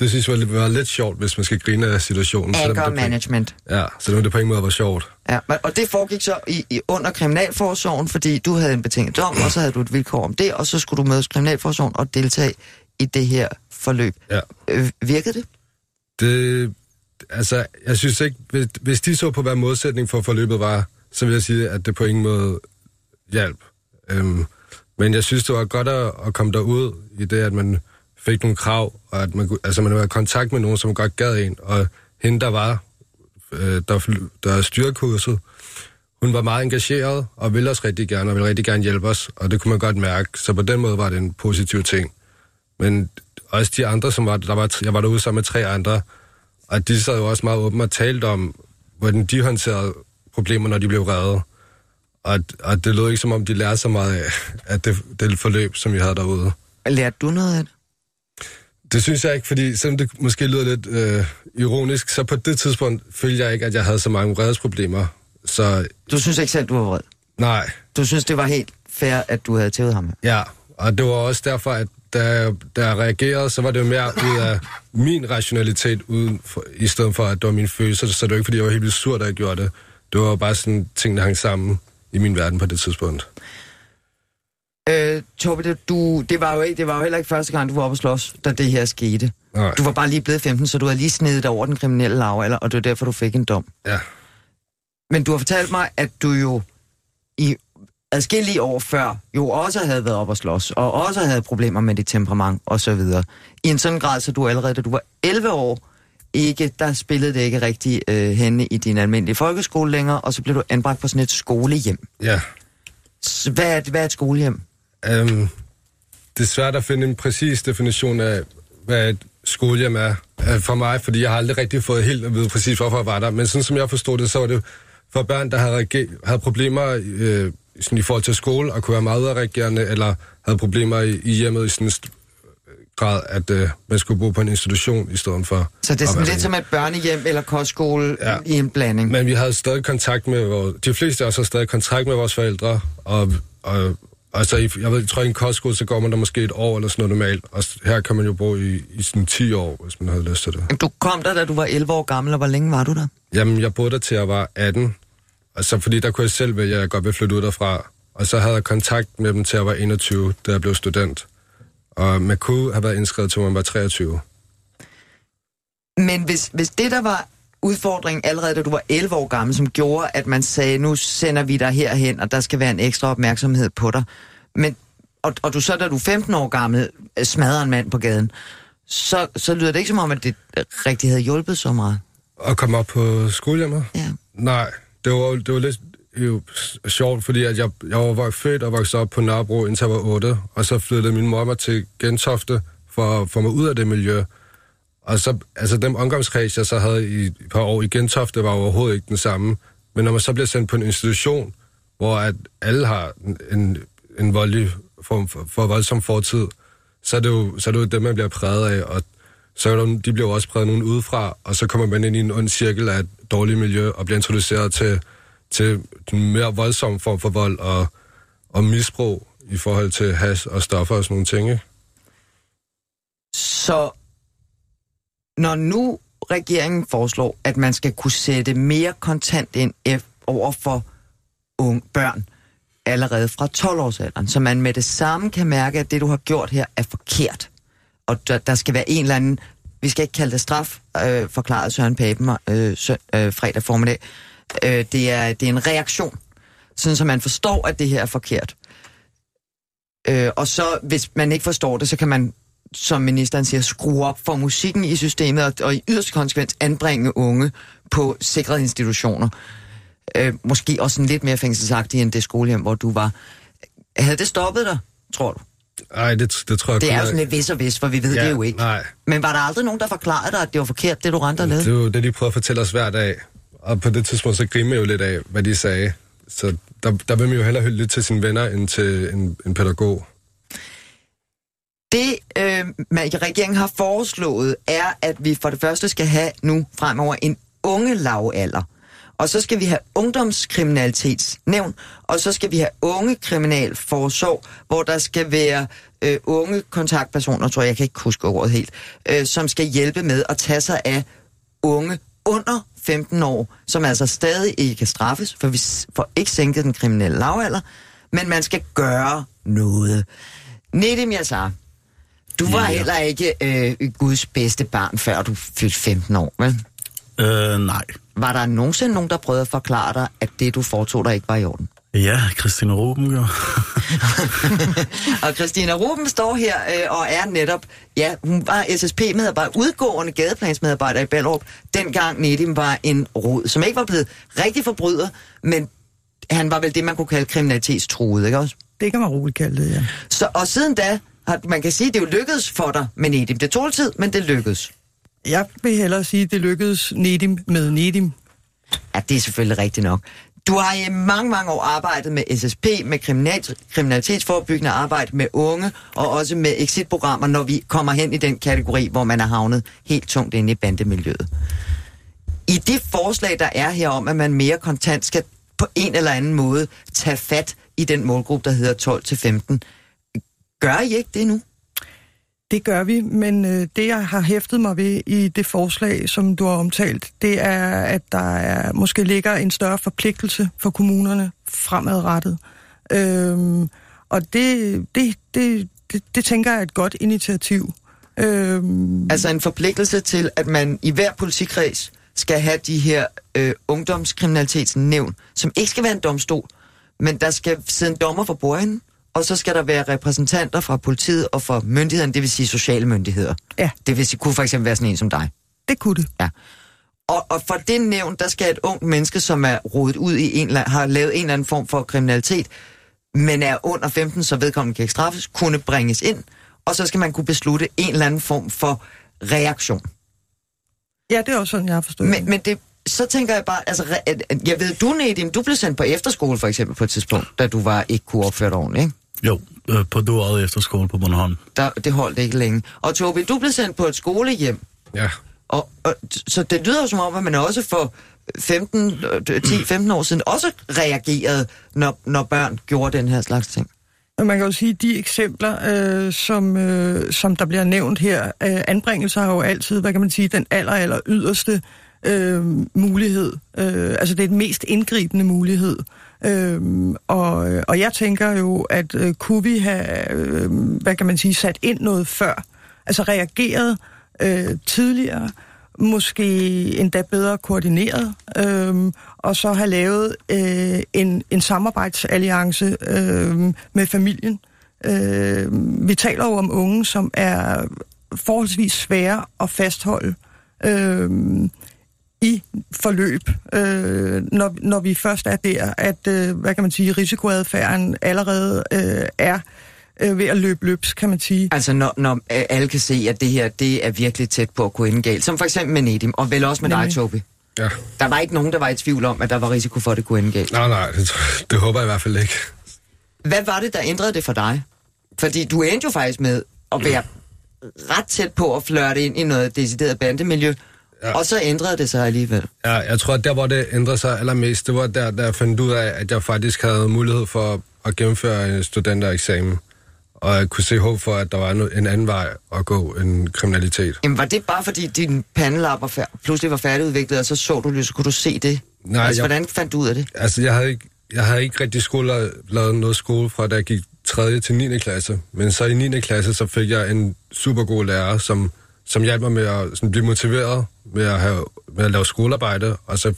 det synes jeg var, var lidt sjovt, hvis man skal grine af situationen. Anger management. Ja, så det, det på ingen måde var sjovt. Ja, og det foregik så i, i under Kriminalforsorgen, fordi du havde en betinget dom, og så havde du et vilkår om det, og så skulle du mødes Kriminalforsorgen og deltage i det her forløb. Ja. Øh, virkede det? Det, altså, jeg synes ikke, hvis, hvis de så på, hvad modsætning for forløbet var, så vil jeg sige, at det på ingen måde hjalp. Øhm, men jeg synes, det var godt at, at komme derud i det, at man fik nogle krav, og at man, altså, man var i kontakt med nogen, som godt gad en, og hende, der var, øh, der, der styrede kurset, hun var meget engageret, og ville os rigtig gerne, og ville rigtig gerne hjælpe os, og det kunne man godt mærke. Så på den måde var det en positiv ting. Men også de andre, som var der, var, jeg var derude sammen med tre andre, og de sad jo også meget åbent og talte om, hvordan de håndterede problemer, når de blev reddet. Og, og det lød ikke som om, de lærte så meget af, at det, det forløb, som vi havde derude. Lærte du noget af det? Det synes jeg ikke, fordi selvom det måske lyder lidt øh, ironisk, så på det tidspunkt følte jeg ikke, at jeg havde så mange vredesproblemer. Så... Du synes ikke selv, du var vred? Nej. Du synes, det var helt fair, at du havde tævet ham? Ja, og det var også derfor, at da, da jeg reagerede, så var det jo mere ud af min rationalitet, uden for, i stedet for, at det var mine følelser. Så det var ikke, fordi jeg var helt vildt sur, da jeg gjorde det. Det var bare sådan ting, der hang sammen i min verden på det tidspunkt. Øh, Torbe, det, du, det, var jo ikke, det var jo heller ikke første gang, du var oppe og slås, da det her skete. Nej. Du var bare lige blevet 15, så du havde lige snedet over den kriminelle lavalder, og det var derfor, du fik en dom. Ja. Men du har fortalt mig, at du jo i adskillige år før jo også havde været op og slås, og også havde problemer med dit temperament og så videre. I en sådan grad, så du allerede, da du var 11 år, ikke, der spillede det ikke rigtig øh, henne i din almindelige folkeskole længere, og så blev du anbragt på sådan et skolehjem. Ja. Så hvad er, hvad er et skolehjem? Um, det er svært at finde en præcis definition af, hvad et skolehjem er for mig, fordi jeg har aldrig rigtig fået helt at vide præcis, hvorfor jeg var der. Men sådan som jeg forstod det, så var det for børn, der havde, havde problemer øh, sådan i forhold til skole, og kunne være meget udreagerende, eller havde problemer i, i hjemmet i sådan en grad, at øh, man skulle bo på en institution i stedet for... Så det er sådan lidt som et børnehjem eller kostskole ja. i en blanding? Men vi havde stadig kontakt med vores... De fleste af os stadig kontakt med vores forældre, og, og Altså, jeg ved, jeg tror, i en kostskole, så går man der måske et år eller sådan noget normalt. Og her kan man jo bo i, i sådan 10 år, hvis man havde lyst til det. Du kom der, da du var 11 år gammel, og hvor længe var du der? Jamen, jeg boede der til jeg var 18. Altså, fordi der kunne jeg selv vælge, at jeg godt ville flytte ud derfra. Og så havde jeg kontakt med dem til jeg var 21, da jeg blev student. Og man kunne have været indskrevet til, at man var 23. Men hvis, hvis det, der var udfordringen allerede, da du var 11 år gammel, som gjorde, at man sagde, nu sender vi dig herhen, og der skal være en ekstra opmærksomhed på dig. Men, og, og du så, da du er 15 år gammel, smadrer en mand på gaden, så, så lyder det ikke som om, at det rigtig havde hjulpet så meget. At komme op på skolehjemmet? Ja. Nej, det var, det var lidt jo, sjovt, fordi at jeg, jeg var født og voksede op på Nørrebro, indtil jeg var 8, og så flyttede min mor mig til Gentofte for at få mig ud af det miljø. Og så, altså dem omgangskreds, jeg så havde i et par år i Gentofte, var overhovedet ikke den samme. Men når man så bliver sendt på en institution, hvor at alle har en, en voldelig form for, for voldsom fortid, så er, det jo, så er det jo det, man bliver præget af, og så er der, de bliver jo også præget nogen udefra, og så kommer man ind i en ond cirkel af et dårligt miljø, og bliver introduceret til, til en mere voldsom form for vold og, og misbrug i forhold til has og stoffer og sådan nogle ting. Ikke? Så når nu regeringen foreslår, at man skal kunne sætte mere kontant ind over for unge børn allerede fra 12-årsalderen, så man med det samme kan mærke, at det, du har gjort her, er forkert. Og der, der skal være en eller anden, vi skal ikke kalde det straf, øh, forklarede Søren Papen øh, sø, øh, fredag formiddag. Øh, det, er, det er en reaktion, sådan så man forstår, at det her er forkert. Øh, og så, hvis man ikke forstår det, så kan man som ministeren siger, skrue op for musikken i systemet, og, og i yderste konsekvens anbringe unge på sikrede institutioner. Øh, måske også en lidt mere fængselsagtig end det skolehjem, hvor du var. Havde det stoppet dig, tror du? Nej, det, det tror jeg Det er jo sådan lidt vis og vis, for vi ved ja, det jo ikke. Nej. Men var der aldrig nogen, der forklarede dig, at det var forkert, det du rent og lavede? Det var det, de prøvede at fortælle os hver dag. Og på det tidspunkt, så griner jo lidt af, hvad de sagde. Så der, der vil man jo hellere lidt til sine venner, end til en, en pædagog. Det, øh, man, regeringen har foreslået, er, at vi for det første skal have nu fremover en unge lavalder. Og så skal vi have ungdomskriminalitetsnævn, og så skal vi have unge kriminalforsorg, hvor der skal være øh, unge kontaktpersoner, tror jeg, jeg kan ikke huske ordet helt, øh, som skal hjælpe med at tage sig af unge under 15 år, som altså stadig ikke kan straffes, for vi får ikke sænket den kriminelle lavalder, men man skal gøre noget. Nedim Yassar, du var ja. heller ikke øh, Guds bedste barn, før du fyldte 15 år, vel? Øh, nej. Var der nogensinde nogen, der prøvede at forklare dig, at det, du foretog dig, ikke var i orden? Ja, Christina Ruben jo. og Christina Ruben står her øh, og er netop, ja, hun var SSP-medarbejder, udgående gadeplansmedarbejder i Ballerup, dengang Nedim var en rod, som ikke var blevet rigtig forbryder, men han var vel det, man kunne kalde kriminalitetstruet, ikke også? Det kan man roligt kalde det, ja. Så, og siden da, har, man kan sige, at det jo lykkedes for dig med Nedim. Det tog tid, men det lykkedes. Jeg vil hellere sige, at det lykkedes Nedim med Nedim. Ja, det er selvfølgelig rigtigt nok. Du har i mange, mange år arbejdet med SSP, med kriminalitetsforebyggende arbejde med unge, og også med exitprogrammer, når vi kommer hen i den kategori, hvor man er havnet helt tungt inde i bandemiljøet. I det forslag, der er her om, at man mere kontant skal på en eller anden måde tage fat i den målgruppe, der hedder 12-15, gør I ikke det nu? Det gør vi, men øh, det jeg har hæftet mig ved i det forslag, som du har omtalt, det er, at der er, måske ligger en større forpligtelse for kommunerne fremadrettet. Øhm, og det, det, det, det, det tænker jeg er et godt initiativ. Øhm, altså en forpligtelse til, at man i hver politikreds skal have de her øh, ungdomskriminalitetsnævn, som ikke skal være en domstol, men der skal sidde en dommer for bordenden, og så skal der være repræsentanter fra politiet og fra myndighederne, det vil sige sociale myndigheder. Ja. Det vil sige, kunne for eksempel være sådan en som dig. Det kunne det. Ja. Og, og for det nævn, der skal et ungt menneske, som er rodet ud i en, har lavet en eller anden form for kriminalitet, men er under 15, så vedkommende kan ikke straffes, kunne bringes ind, og så skal man kunne beslutte en eller anden form for reaktion. Ja, det er også sådan, jeg har forstået men, men det, så tænker jeg bare, altså, jeg ved, du, Nedim, du blev sendt på efterskole for eksempel på et tidspunkt, da du var ikke kunne opføre dig ordentligt, ikke? Jo, øh, på Duaret efterskole på Bornholm. Der, det holdt ikke længe. Og Tobi, du blev sendt på et skolehjem. Ja. Og, og, så det lyder som om, at man også for 15, 10-15 år siden også reagerede, når, når børn gjorde den her slags ting. Man kan jo sige, at de eksempler, øh, som, øh, som der bliver nævnt her, øh, anbringelser har jo altid, hvad kan man sige, den aller, aller yderste øh, mulighed. Øh, altså det er den mest indgribende mulighed. Øhm, og, og jeg tænker jo, at øh, kunne vi have, øh, hvad kan man sige, sat ind noget før, altså reageret øh, tidligere, måske endda bedre koordineret, øh, og så have lavet øh, en, en samarbejdsalliance øh, med familien. Øh, vi taler jo om unge, som er forholdsvis svære at fastholde. Øh, i forløb, øh, når, når vi først er der, at, øh, hvad kan man sige, risikoadfærden allerede øh, er øh, ved at løbe løbs, kan man sige. Altså når, når øh, alle kan se, at det her det er virkelig tæt på at kunne ende galt, som for eksempel med Nedim, og vel også med Nemlig. dig, Tobi. Ja. Der var ikke nogen, der var i tvivl om, at der var risiko for, at det kunne ende galt. Nej, nej, det, det håber jeg i hvert fald ikke. Hvad var det, der ændrede det for dig? Fordi du endte jo faktisk med at være ret tæt på at flørte ind i noget decideret bandemiljø, ja. og så ændrede det sig alligevel. Ja, jeg tror, at der, hvor det ændrede sig allermest, det var der, der jeg fandt ud af, at jeg faktisk havde mulighed for at gennemføre en studentereksamen og jeg kunne se håb for, at der var en anden vej at gå end kriminalitet. Jamen var det bare fordi din pandelap var pludselig var færdigudviklet, og så så du så kunne du se det? Nej, altså, jeg, hvordan fandt du ud af det? Altså, jeg havde ikke, jeg havde ikke rigtig skole, lavet noget skole fra, da jeg gik 3. til 9. klasse. Men så i 9. klasse, så fik jeg en super god lærer, som, som hjalp mig med at sådan, blive motiveret med at, have, med at lave skolearbejde. Og så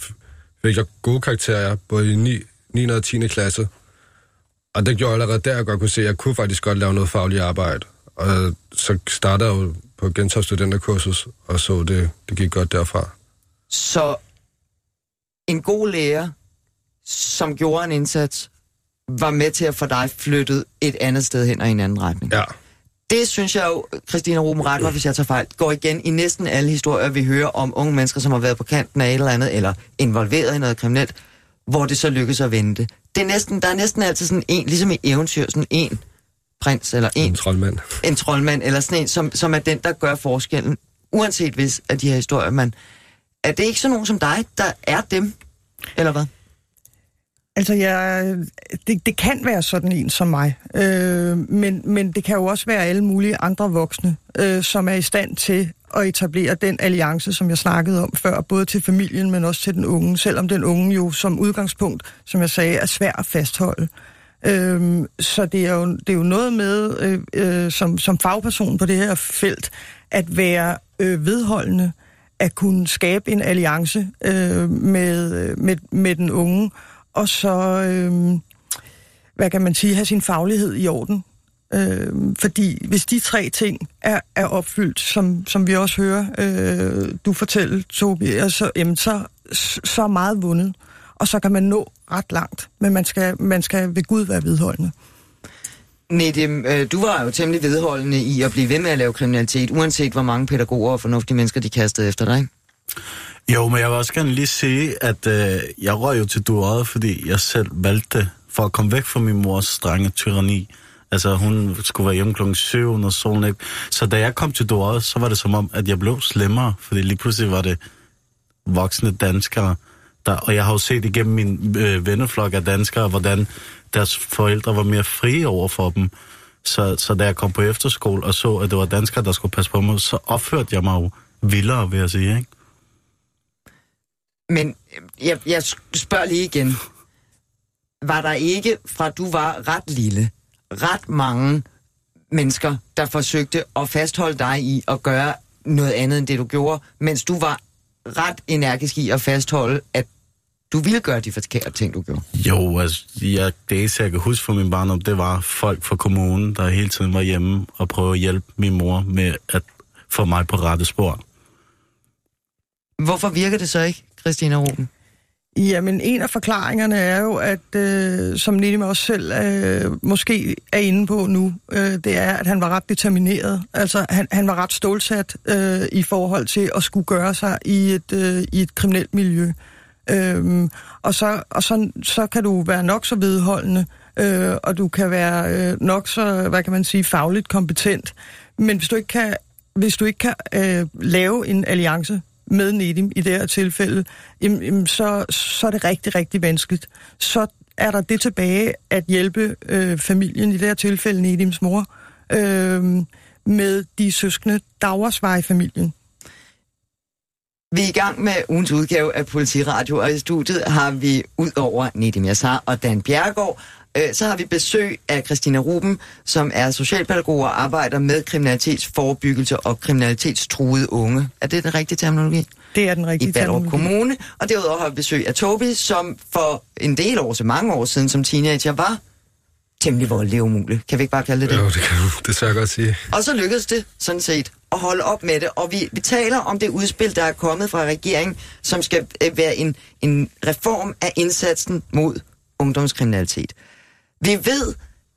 fik jeg gode karakterer, både i 9, 9. og 10. klasse. Og det gjorde allerede der, jeg godt kunne se, at jeg kunne faktisk godt lave noget fagligt arbejde. Og så startede jeg jo på Gentofte Studenterkursus, og så det, det gik godt derfra. Så en god lærer, som gjorde en indsats, var med til at få dig flyttet et andet sted hen og i en anden retning. Ja. Det synes jeg jo, Christina Ruben ret hvis jeg tager fejl, går igen i næsten alle historier, vi hører om unge mennesker, som har været på kanten af et eller andet, eller involveret i noget kriminelt, hvor det så lykkes at vente. Det er næsten, der er næsten altid sådan en, ligesom i eventyr, sådan en prins, eller en... En troldmand. En troldmand, eller sådan en, som, som er den, der gør forskellen, uanset hvis af de her historier, man... Er det ikke sådan nogen som dig, der er dem, eller hvad? Altså, jeg, det, det kan være sådan en som mig, øh, men, men det kan jo også være alle mulige andre voksne, øh, som er i stand til at etablere den alliance, som jeg snakkede om før, både til familien, men også til den unge, selvom den unge jo som udgangspunkt, som jeg sagde, er svær at fastholde. Øhm, så det er, jo, det er jo noget med, øh, øh, som, som fagperson på det her felt, at være øh, vedholdende, at kunne skabe en alliance øh, med, øh, med, med den unge, og så, øh, hvad kan man sige, have sin faglighed i orden. Øh, fordi hvis de tre ting er, er opfyldt, som, som vi også hører øh, du fortælle, Tobi, altså, jamen, så, så er meget vundet. Og så kan man nå ret langt, men man skal, man skal ved Gud være vedholdende. Nedim, øh, du var jo temmelig vedholdende i at blive ved med at lave kriminalitet, uanset hvor mange pædagoger og fornuftige mennesker de kastede efter dig. Jo, men jeg vil også gerne lige sige, at øh, jeg røg jo til duret, fordi jeg selv valgte for at komme væk fra min mors strenge tyranni. Altså, hun skulle være hjemme klokken 7, når solen ikke... Så da jeg kom til duret, så var det som om, at jeg blev slemmere, fordi lige pludselig var det voksne danskere, der, og jeg har jo set igennem min øh, venneflok af danskere, hvordan deres forældre var mere frie over for dem. Så, så da jeg kom på efterskole og så, at det var danskere, der skulle passe på mig, så opførte jeg mig jo vildere, vil jeg sige, ikke? Men jeg, jeg spørger lige igen. Var der ikke, fra du var ret lille, ret mange mennesker, der forsøgte at fastholde dig i at gøre noget andet end det, du gjorde, mens du var ret energisk i at fastholde, at du ville gøre de forkerte ting, du gjorde? Jo, altså, jeg, det eneste, jeg kan huske fra min barndom, det var folk fra kommunen, der hele tiden var hjemme og prøvede at hjælpe min mor med at få mig på rette spor. Hvorfor virker det så ikke, Christina Ruben? Jamen, en af forklaringerne er jo, at øh, som Nedim også selv øh, måske er inde på nu, øh, det er, at han var ret determineret. Altså, han, han var ret stålsat øh, i forhold til at skulle gøre sig i et, øh, i et kriminelt miljø. Øh, og så, og så, så kan du være nok så vedholdende, øh, og du kan være øh, nok så, hvad kan man sige, fagligt kompetent. Men hvis du ikke kan, hvis du ikke kan øh, lave en alliance med Nedim i det her tilfælde, jamen, jamen, så, så er det rigtig, rigtig vanskeligt. Så er der det tilbage at hjælpe øh, familien, i det her tilfælde Nedims mor, øh, med de søskende Dauersvej i familien. Vi er i gang med ugens udgave af Politiradio, og i studiet har vi ud over Nedim Yassar og Dan Bjergård, øh, så har vi besøg af Christina Ruben, som er socialpædagog og arbejder med kriminalitetsforebyggelse og kriminalitetstruede unge. Er det den rigtige terminologi? Det er den rigtige I Ballerup Kommune. Og derudover har vi besøg af Tobi, som for en del år, så mange år siden som teenager, var temmelig voldelig umulig. Kan vi ikke bare kalde det det? Jo, det kan du. Det skal jeg godt sige. Og så lykkedes det sådan set at holde op med det. Og vi, vi taler om det udspil, der er kommet fra regeringen, som skal øh, være en, en reform af indsatsen mod ungdomskriminalitet. Vi ved,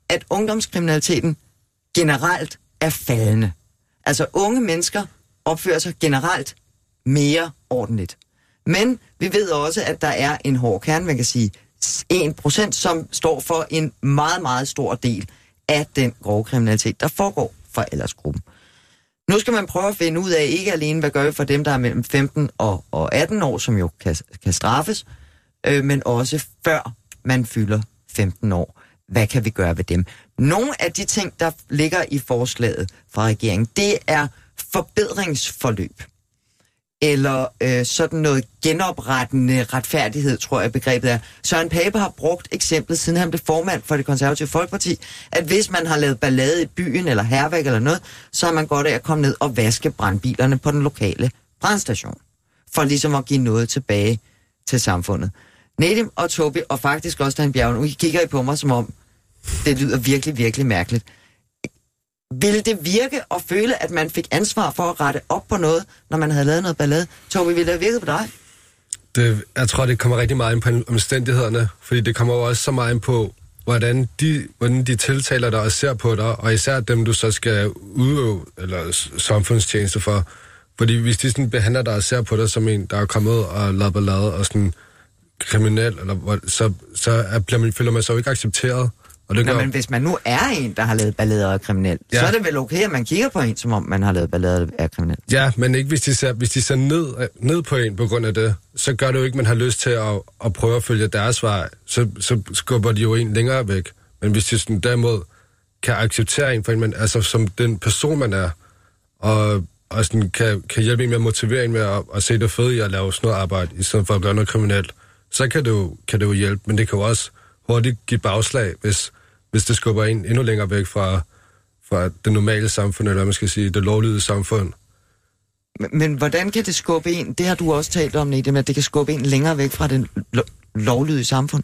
at ungdomskriminaliteten generelt er faldende. Altså unge mennesker opfører sig generelt mere ordentligt. Men vi ved også, at der er en hård kerne, man kan sige 1%, som står for en meget, meget stor del af den grove kriminalitet, der foregår for aldersgruppen. Nu skal man prøve at finde ud af, ikke alene hvad gør vi for dem, der er mellem 15 og, og 18 år, som jo kan, kan straffes, øh, men også før man fylder 15 år. Hvad kan vi gøre ved dem? Nogle af de ting, der ligger i forslaget fra regeringen, det er forbedringsforløb eller øh, sådan noget genoprettende retfærdighed, tror jeg begrebet er. Søren Pape har brugt eksemplet, siden han blev formand for det konservative Folkeparti, at hvis man har lavet ballade i byen eller herværk eller noget, så har man godt af at komme ned og vaske brandbilerne på den lokale brandstation. For ligesom at give noget tilbage til samfundet. Nedim og Tobi, og faktisk også Dan Bjerg, nu kigger I på mig som om, det lyder virkelig, virkelig mærkeligt. Ville det virke og føle, at man fik ansvar for at rette op på noget, når man havde lavet noget ballade? Tobi, ville det virke på dig? Det, jeg tror, det kommer rigtig meget ind på omstændighederne, fordi det kommer også så meget ind på, hvordan de, hvordan de tiltaler dig og ser på dig, og især dem, du så skal udøve eller samfundstjeneste for. Fordi hvis de sådan behandler dig og ser på dig som en, der er kommet og lavet ballade og sådan kriminel, eller, så, så er, bliver man, føler man sig jo ikke accepteret. Og det Nå, gør... men hvis man nu er en, der har lavet ballader og kriminel, ja. så er det vel okay, at man kigger på en, som om man har lavet ballader og kriminel. Ja, men ikke hvis de ser, hvis de ser ned, ned på en på grund af det, så gør det jo ikke, at man har lyst til at, at prøve at følge deres vej. Så, så skubber de jo en længere væk. Men hvis de sådan derimod kan acceptere en, for en man, altså som den person, man er, og, og sådan kan, kan hjælpe en med at motivere en med at, at se det fede i at lave sådan noget arbejde, i stedet for at gøre noget kriminelt, så kan det jo, kan det jo hjælpe. Men det kan jo også hurtigt give bagslag, hvis hvis det skubber en endnu længere væk fra, fra det normale samfund, eller man skal sige, det lovlydige samfund. Men, men hvordan kan det skubbe en, det har du også talt om, Nedim, at det kan skubbe en længere væk fra det lo- lovlydige samfund?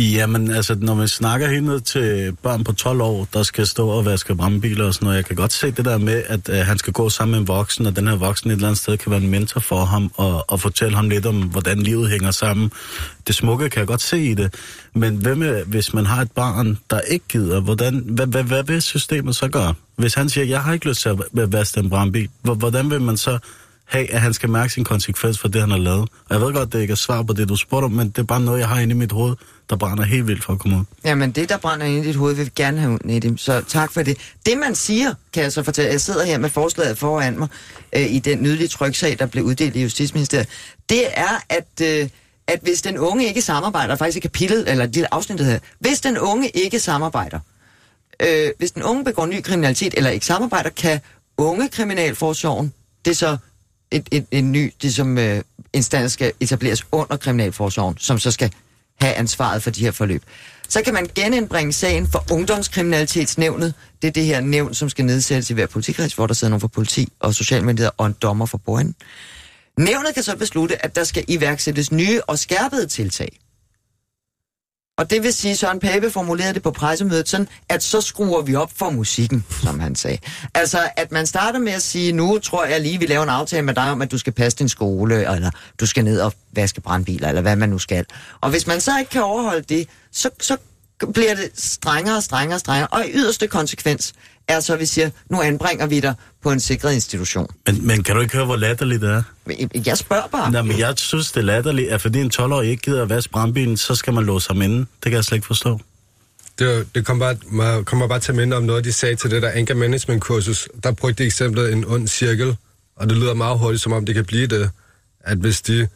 Jamen, altså, når man snakker hende til børn på 12 år, der skal stå og vaske brandbiler og sådan noget, jeg kan godt se det der med, at øh, han skal gå sammen med en voksen, og den her voksen et eller andet sted kan være en mentor for ham, og, og fortælle ham lidt om, hvordan livet hænger sammen. Det smukke kan jeg godt se i det. Men hvad med, øh, hvis man har et barn, der ikke gider, hvordan, hvad, hvad, hvad vil systemet så gøre? Hvis han siger, jeg har ikke lyst til at vaske en brandbil, hvordan vil man så have, at han skal mærke sin konsekvens for det, han har lavet. Og jeg ved godt, det ikke er svar på det, du spurgte om, men det er bare noget, jeg har inde i mit hoved, der brænder helt vildt for at komme ud. Jamen, det, der brænder inde i dit hoved, vil vi gerne have ud, Nedim. Så tak for det. Det, man siger, kan jeg så fortælle, jeg sidder her med forslaget foran mig, øh, i den nydelige tryksag, der blev uddelt i Justitsministeriet, det er, at... Øh, at hvis den unge ikke samarbejder, faktisk i kapitlet, eller det afsnit her, hvis den unge ikke samarbejder, øh, hvis den unge begår ny kriminalitet eller ikke samarbejder, kan unge kriminalforsorgen, det er så et, et, en ny det som, øh, instans skal etableres under Kriminalforsorgen, som så skal have ansvaret for de her forløb. Så kan man genindbringe sagen for ungdomskriminalitetsnævnet. Det er det her nævn, som skal nedsættes i hver politikreds, hvor der sidder nogen fra politi og socialmyndigheder og en dommer for bordenden. Nævnet kan så beslutte, at der skal iværksættes nye og skærpede tiltag. Og det vil sige, Søren Pape formulerede det på pressemødet sådan, at så skruer vi op for musikken, som han sagde. Altså, at man starter med at sige, nu tror jeg lige, vi laver en aftale med dig om, at du skal passe din skole, eller du skal ned og vaske brandbiler, eller hvad man nu skal. Og hvis man så ikke kan overholde det, så, så bliver det strengere og strengere og strengere. Og i yderste konsekvens er så, at vi siger, nu anbringer vi dig på en sikret institution. Men, men kan du ikke høre, hvor latterligt det er? Jeg spørger bare. Nej, men jeg synes, det er latterligt, at fordi en 12-årig ikke gider at vaske brandbilen, så skal man låse ham inde. Det kan jeg slet ikke forstå. Det, det kommer bare, kommer bare til at minde om noget, de sagde til det der anger management kursus. Der brugte de eksemplet en ond cirkel, og det lyder meget hurtigt, som om det kan blive det, at hvis de,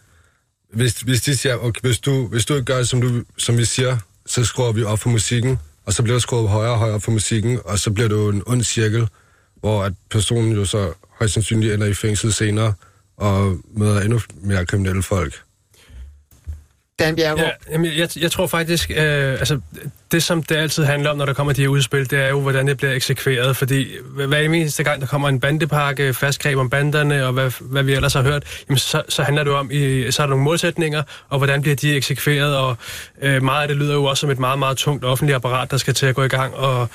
hvis, hvis de siger, okay, hvis du, hvis du ikke gør det, som, du, som vi siger, så skruer vi op for musikken, og så bliver der skruet højere og højere op for musikken, og så bliver det jo en ond cirkel, hvor at personen jo så højst sandsynligt ender i fængsel senere, og møder endnu mere kriminelle folk. Dan Bjergård? Ja, jamen, jeg, jeg tror faktisk, øh, altså, det som det altid handler om, når der kommer de her udspil, det er jo, hvordan det bliver eksekveret. Fordi hver eneste gang, der kommer en bandepakke, fastgreb om banderne, og hvad, hvad vi ellers har hørt, jamen, så, så handler det om, i, så er der nogle målsætninger, og hvordan bliver de eksekveret, og øh, meget af det lyder jo også som et meget, meget tungt offentligt apparat, der skal til at gå i gang og,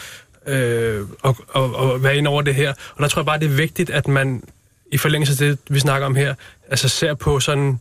øh, og, og, og være ind over det her. Og der tror jeg bare, det er vigtigt, at man i forlængelse af det, vi snakker om her, altså ser på sådan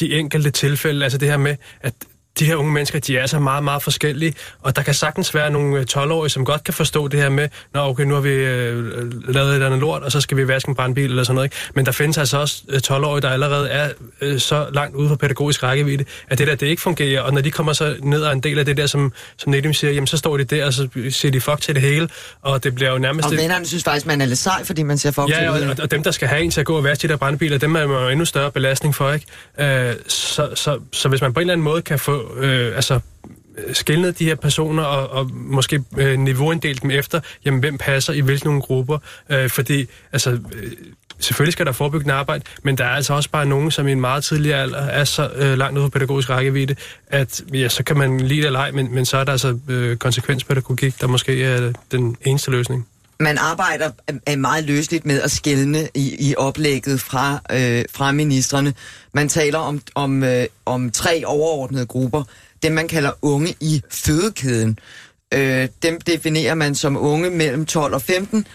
de enkelte tilfælde, altså det her med, at de her unge mennesker, de er så meget, meget forskellige, og der kan sagtens være nogle 12-årige, øh, som godt kan forstå det her med, når okay, nu har vi øh, lavet et eller andet lort, og så skal vi vaske en brandbil eller sådan noget. Ikke? Men der findes altså også 12-årige, øh, der allerede er øh, så langt ude på pædagogisk rækkevidde, at det der, det ikke fungerer, og når de kommer så ned og en del af det der, som, som Nedim siger, jamen så står de der, og så siger de fuck til det hele, og det bliver jo nærmest... Og vennerne synes faktisk, man er lidt sej, fordi man siger fuck ja, til det hele. Og, og dem, der skal have en til at gå og vaske de der brandbiler, dem er jo endnu større belastning for, ikke? Øh, så, så, så hvis man på en eller anden måde kan få, øh, altså skældnet de her personer og, og måske øh, niveauinddelt dem efter, jamen hvem passer i hvilke nogle grupper, øh, fordi altså... Øh, selvfølgelig skal der forebyggende arbejde, men der er altså også bare nogen, som i en meget tidlig alder er så øh, langt ude på pædagogisk rækkevidde, at ja, så kan man lide det eller ej, men, men så er der altså øh, konsekvenspædagogik, der måske er den eneste løsning man arbejder er meget løsligt med at skælne i, i oplægget fra, øh, fra ministerne. Man taler om, om, øh, om tre overordnede grupper dem man kalder unge i fødekæden. Øh, dem definerer man som unge mellem 12 og 15,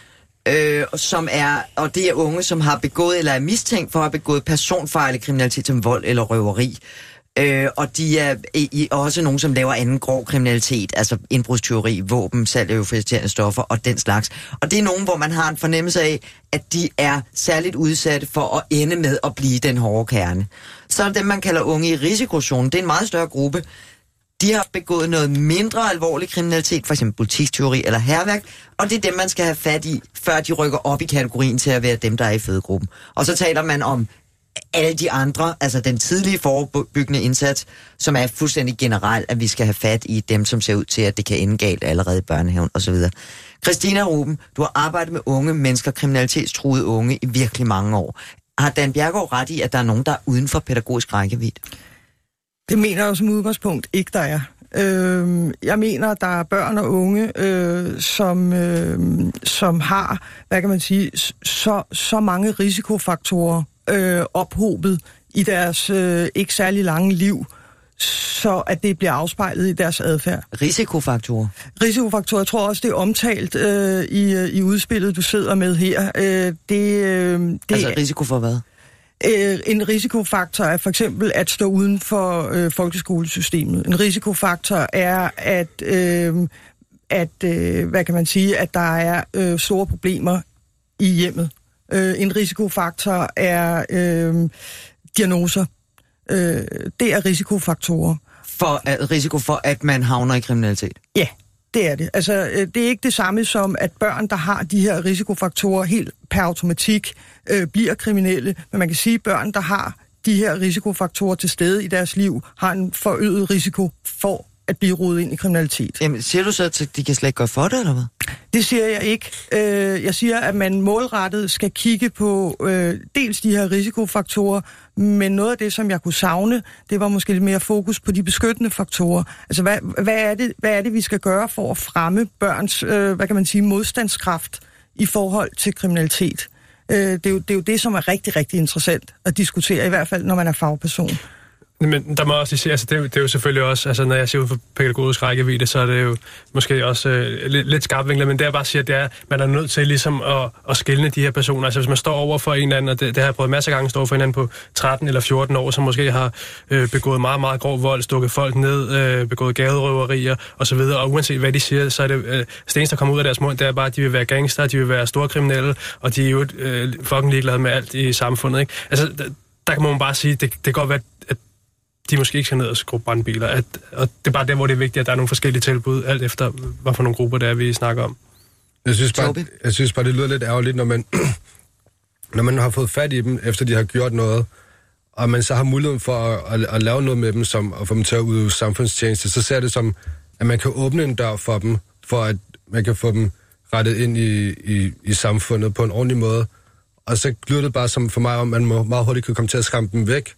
øh, som er, og det er unge, som har begået eller er mistænkt for at have begået personfarlig kriminalitet som vold eller røveri. Øh, og de er i, også nogen, som laver anden grov kriminalitet, altså indbrudstyveri, våben, salg af euforiserende stoffer og den slags. Og det er nogen, hvor man har en fornemmelse af, at de er særligt udsatte for at ende med at blive den hårde kerne. Så er dem, man kalder unge i risikozonen. Det er en meget større gruppe de har begået noget mindre alvorlig kriminalitet, f.eks. butikstyveri eller herværk, og det er dem, man skal have fat i, før de rykker op i kategorien til at være dem, der er i fødegruppen. Og så taler man om alle de andre, altså den tidlige forebyggende indsats, som er fuldstændig generelt, at vi skal have fat i dem, som ser ud til, at det kan ende galt allerede i børnehaven osv. Christina Ruben, du har arbejdet med unge mennesker, kriminalitetstruede unge i virkelig mange år. Har Dan Bjergaard ret i, at der er nogen, der er uden for pædagogisk rækkevidde? Det mener jeg som udgangspunkt ikke, der er. Øh, jeg mener, der er børn og unge, øh, som, øh, som har, hvad kan man sige, så, så mange risikofaktorer øh, ophobet i deres øh, ikke særlig lange liv, så at det bliver afspejlet i deres adfærd. Risikofaktorer? Risikofaktorer, jeg tror også, det er omtalt øh, i, i udspillet, du sidder med her. Øh, det, øh, det, altså risiko for hvad? Øh, en risikofaktor er for eksempel at stå uden for øh, folkeskolesystemet. En risikofaktor er at, øh, at øh, hvad kan man sige, at der er øh, store problemer i hjemmet. Øh, en risikofaktor er øh, diagnoser. Øh, det er risikofaktorer. For at, risiko for, at man havner i kriminalitet? Ja, det er det. Altså, øh, det er ikke det samme som, at børn, der har de her risikofaktorer helt per automatik, øh, bliver kriminelle. Men man kan sige, at børn, der har de her risikofaktorer til stede i deres liv, har en forøget risiko for at blive rodet ind i kriminalitet. Jamen, siger du så, at de kan slet ikke gøre for det, eller hvad? Det siger jeg ikke. Øh, jeg siger, at man målrettet skal kigge på øh, dels de her risikofaktorer, men noget af det, som jeg kunne savne, det var måske lidt mere fokus på de beskyttende faktorer. Altså, hvad, hvad, er, det, hvad er det, vi skal gøre for at fremme børns, øh, hvad kan man sige, modstandskraft i forhold til kriminalitet? Øh, det, er jo, det er jo det, som er rigtig, rigtig interessant at diskutere, i hvert fald når man er fagperson. Men der må også sige, altså det, det er jo selvfølgelig også, altså når jeg ser ud for pædagogisk rækkevidde, så er det jo måske også øh, lidt, lidt skarpvinklet, men det jeg bare siger, sige, det er, man er nødt til ligesom at, at skille de her personer. Altså hvis man står over for en eller anden, og det, det har jeg prøvet masser af gange, står for en anden på 13 eller 14 år, som måske har øh, begået meget, meget grov vold, stukket folk ned, øh, begået gaderøverier osv., og, og uanset hvad de siger, så er det, øh, det eneste, der kommer ud af deres mund, det er bare, at de vil være gangster, de vil være store kriminelle, og de er jo øh, fucking ligeglade med alt i samfundet. Ikke? Altså, der, der kan man bare sige, det, det kan godt være, at de måske ikke skal ned og skrue brandbiler. At, og det er bare der, hvor det er vigtigt, at der er nogle forskellige tilbud, alt efter, hvad for nogle grupper det er, vi snakker om. Jeg synes bare, jeg synes bare det lyder lidt ærgerligt, når man, når man har fået fat i dem, efter de har gjort noget, og man så har muligheden for at, at, at lave noget med dem, som, og få dem til at udøve samfundstjeneste, så ser det som, at man kan åbne en dør for dem, for at man kan få dem rettet ind i, i, i samfundet på en ordentlig måde. Og så lyder det bare som for mig, om man må meget hurtigt kan komme til at skræmme dem væk,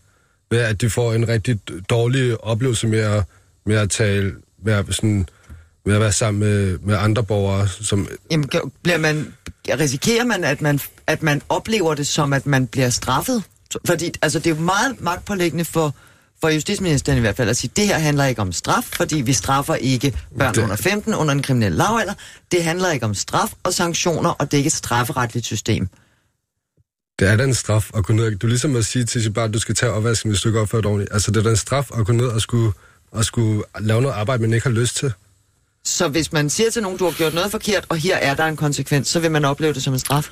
ved at de får en rigtig dårlig oplevelse med at, med at tale, med at, sådan, med at være sammen med, med andre borgere. Som... Jamen, bliver man, risikerer man at, man, at man oplever det som, at man bliver straffet? Fordi altså, det er jo meget magtpålæggende for, for justitsministeren i hvert fald at sige, at det her handler ikke om straf, fordi vi straffer ikke børn det... under 15 under en kriminel lavalder. Det handler ikke om straf og sanktioner, og det er ikke et strafferetligt system. Det er da en straf at gå ned. Du er ligesom at sige til sit barn, at du skal tage opvasken, hvis du ikke opfører ordentligt. Altså, det er da en straf at gå ned og skulle at skulle lave noget arbejde, man ikke har lyst til. Så hvis man siger til nogen, du har gjort noget forkert, og her er der en konsekvens, så vil man opleve det som en straf?